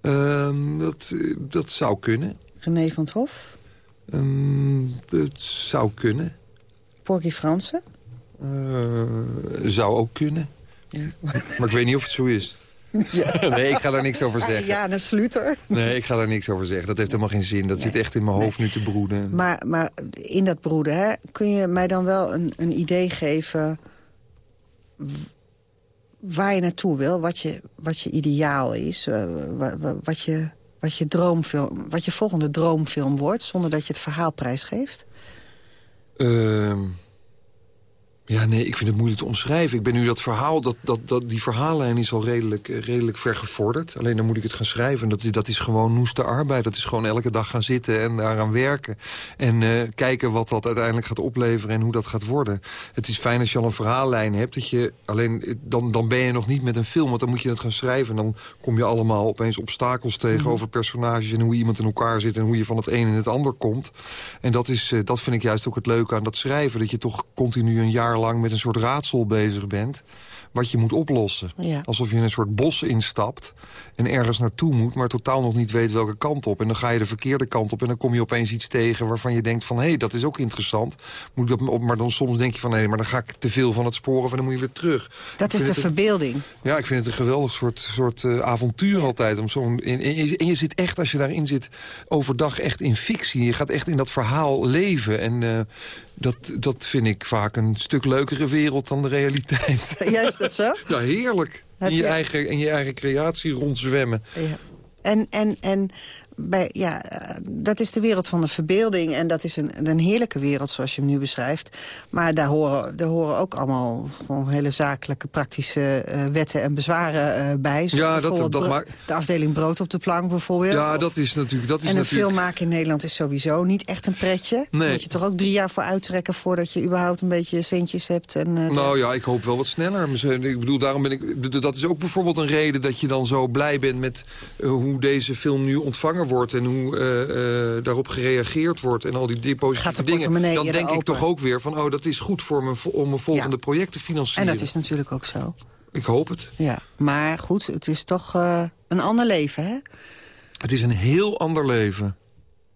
Ehm, dat, eh, dat zou kunnen. René van het Hof. Ehm, dat zou kunnen. Porky Fransen. Eh, zou ook kunnen. Ja. Maar ik weet niet of het zo is. Ja. Nee, ik ga daar niks over zeggen. Ja, een Sluter. Nee, ik ga daar niks over zeggen. Dat heeft helemaal geen zin. Dat zit echt in mijn hoofd nu te broeden. Maar, maar in dat broeden, hè, kun je mij dan wel een, een idee geven... waar je naartoe wil, wat je, wat je ideaal is... eh, wa- wa- wat, je, wat, je droomfilm, wat je volgende droomfilm wordt... zonder dat je het verhaal prijsgeeft? Ehm, ja, nee, ik vind het moeilijk te omschrijven. Ik ben nu dat verhaal, dat, dat, dat, die verhaallijn is al redelijk, eh, redelijk ver gevorderd. Alleen dan moet ik het gaan schrijven. En dat, is- dat is gewoon noeste arbeid. Dat is gewoon elke dag gaan zitten en daaraan werken. En eh, kijken wat dat uiteindelijk gaat opleveren en hoe dat gaat worden. Het is fijn als je al een verhaallijn hebt. Dat je, alleen eh, dan, dan ben je nog niet met een film, want dan moet je het gaan schrijven. En dan kom je allemaal opeens obstakels tegen over personages... en hoe iemand in elkaar zit en hoe je van het een in het ander komt. En dat, is, dat vind ik juist ook het leuke aan dat schrijven. Dat je toch continu een jaar lang met een soort raadsel bezig bent... wat je moet oplossen. Ja. Alsof je in een soort bos instapt en ergens naartoe moet... maar totaal nog niet weet welke kant op. En dan ga je de verkeerde kant op en dan kom je opeens iets tegen... waarvan je denkt van, hé, hey, dat is ook interessant. Moet ik dat op, maar dan soms denk je van, nee, maar dan ga ik te veel van het sporen... of dan moet je weer terug. Dat Ik is de een- verbeelding. ja, ik vind het een geweldig soort, soort eh, avontuur altijd. Om zo'n en, en, je, en zit echt, als je daarin zit, overdag echt in fictie. Je gaat echt in dat verhaal leven. En eh, dat, dat vind ik vaak een stuk leukere wereld dan de realiteit. Ja, is dat zo? Ja, heerlijk. Heb In je, je- eigen, in je eigen creatie rondzwemmen. Ja. En, en, en bij, ja, dat is de wereld van de verbeelding. En dat is een, een heerlijke wereld, zoals je hem nu beschrijft. Maar daar horen, daar horen ook allemaal gewoon hele zakelijke, praktische eh, wetten en bezwaren eh, bij. Zoals Ja, dat- bijvoorbeeld dat bro- maakt- De afdeling brood op de plank bijvoorbeeld. Ja, dat is natuurlijk... Dat is en een natuurlijk... film maken in Nederland is sowieso niet echt een pretje. Nee. Moet je toch ook drie jaar voor uittrekken... voordat je überhaupt een beetje centjes hebt. En, eh, Nou ja, ik hoop wel wat sneller. Ik bedoel, daarom ben ik. Dat is ook bijvoorbeeld een reden dat je dan zo blij bent met hoe deze film nu ontvangen wordt en hoe eh, eh, daarop gereageerd wordt en al die die positieve dingen. Dan denk ik toch ook weer van, oh, dat is goed voor me om een volgende project te en financieren. dat is natuurlijk ook zo. Ik hoop het. Ja, maar goed, het is toch eh, een ander leven, hè? Het is een heel ander leven.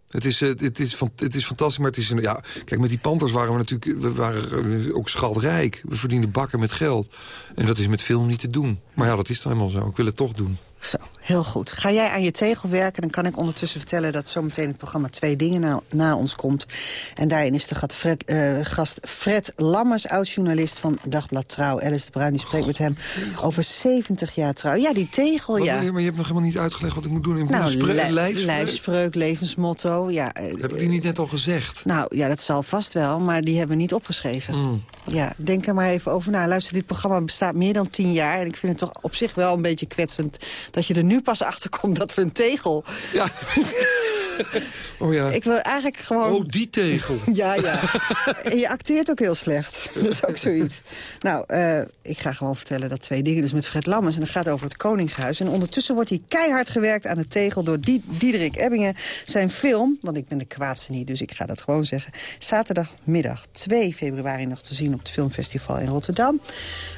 Het is, het, is, het is fantastisch, maar het is een... Ja, kijk, met die Panthers waren we natuurlijk we waren ook schatrijk. We verdienden bakken met geld. En dat is met film niet te doen. Maar ja, dat is dan helemaal zo. Ik wil het toch doen. Zo, heel goed. Ga jij aan je tegel werken, dan kan ik ondertussen vertellen... dat zometeen het programma Twee Dingen na, na ons komt. En daarin is de gast Fred, eh, gast Fred Lammers, oud-journalist van Dagblad Trouw. Alice de Bruin die spreekt met hem over 70 jaar trouw. Ja, die tegel, Wat- ja. Maar je hebt nog helemaal niet uitgelegd wat ik moet doen. Moet Nou, li- lijfspreuk. lijfspreuk, levensmotto, ja. eh, Heb ik die niet net al gezegd? Nou, ja, dat zal vast wel, maar die hebben we niet opgeschreven. Mm. Ja, denk er maar even over na. Luister, dit programma bestaat meer dan tien jaar... en ik vind het toch op zich wel een beetje kwetsend... dat je er nu pas achter komt dat we een tegel... Ja. oh ja. Ik wil eigenlijk gewoon... Oh, die tegel. Ja, ja. En je acteert ook heel slecht. Dat is ook zoiets. Nou, eh, ik ga gewoon vertellen dat twee dingen. Dus met Fred Lammers. En dat gaat over het Koningshuis. En ondertussen wordt hij keihard gewerkt aan de tegel... door Die- Diederik Ebbingen. Zijn film, want ik ben de kwaadste niet, dus ik ga dat gewoon zeggen. Zaterdagmiddag 2 februari nog te zien op het Filmfestival in Rotterdam.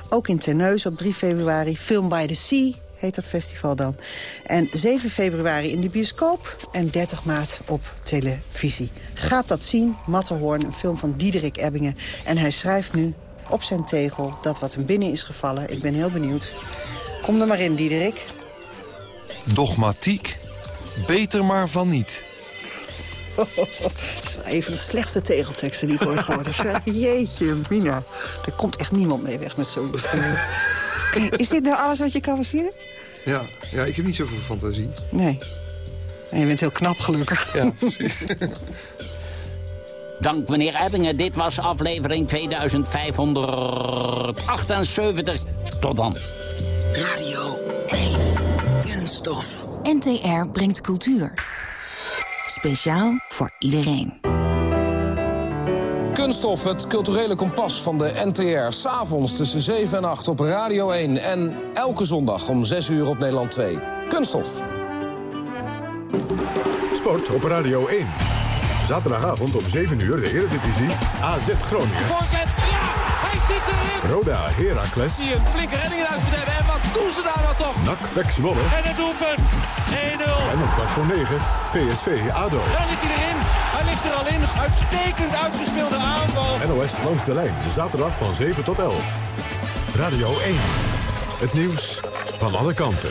Ook in Terneuzen op 3 februari. Film by the Sea heet dat festival dan. En 7 februari in de bioscoop en 30 maart op televisie. Gaat dat zien, Matterhorn, een film van Diederik Ebbingen. En hij schrijft nu op zijn tegel dat wat hem binnen is gevallen. Ik ben heel benieuwd. Kom er maar in, Diederik. Dogmatiek. Beter maar van niet. Dat is wel een van de slechtste tegelteksten die ik ooit gehoord heb. Jeetje, Mina. Er komt echt niemand mee weg met zoiets. Is dit nou alles wat je kan verzinnen? Ja, ja, ik heb niet zoveel fantasie. Nee. En je bent heel knap, gelukkig. Ja, precies. Dank meneer Ebbingen. Dit was aflevering 2578. Tot dan. Radio 1. Kunststof. NTR brengt cultuur. Speciaal voor iedereen. Kunststof, het culturele kompas van de NTR. S'avonds tussen 7 en 8 op Radio 1. En elke zondag om 6 uur op Nederland 2. Kunststof. Sport op Radio 1. Zaterdagavond om 7 uur de Eredivisie AZ Groningen. Voorzet, ja, hij zit erin. Roda Heracles. Die een flinke redding in huis moet hebben. En wat doen ze daar nou toch? NAC Pek Zwolle. En het doelpunt, 1-0. En om kwart voor 9 PSV ADO. Daar ligt hij erin. Ligt er al in. Uitstekend uitgespeelde aanval. NOS langs de lijn, zaterdag van 7 tot 11. Radio 1. Het nieuws van alle kanten.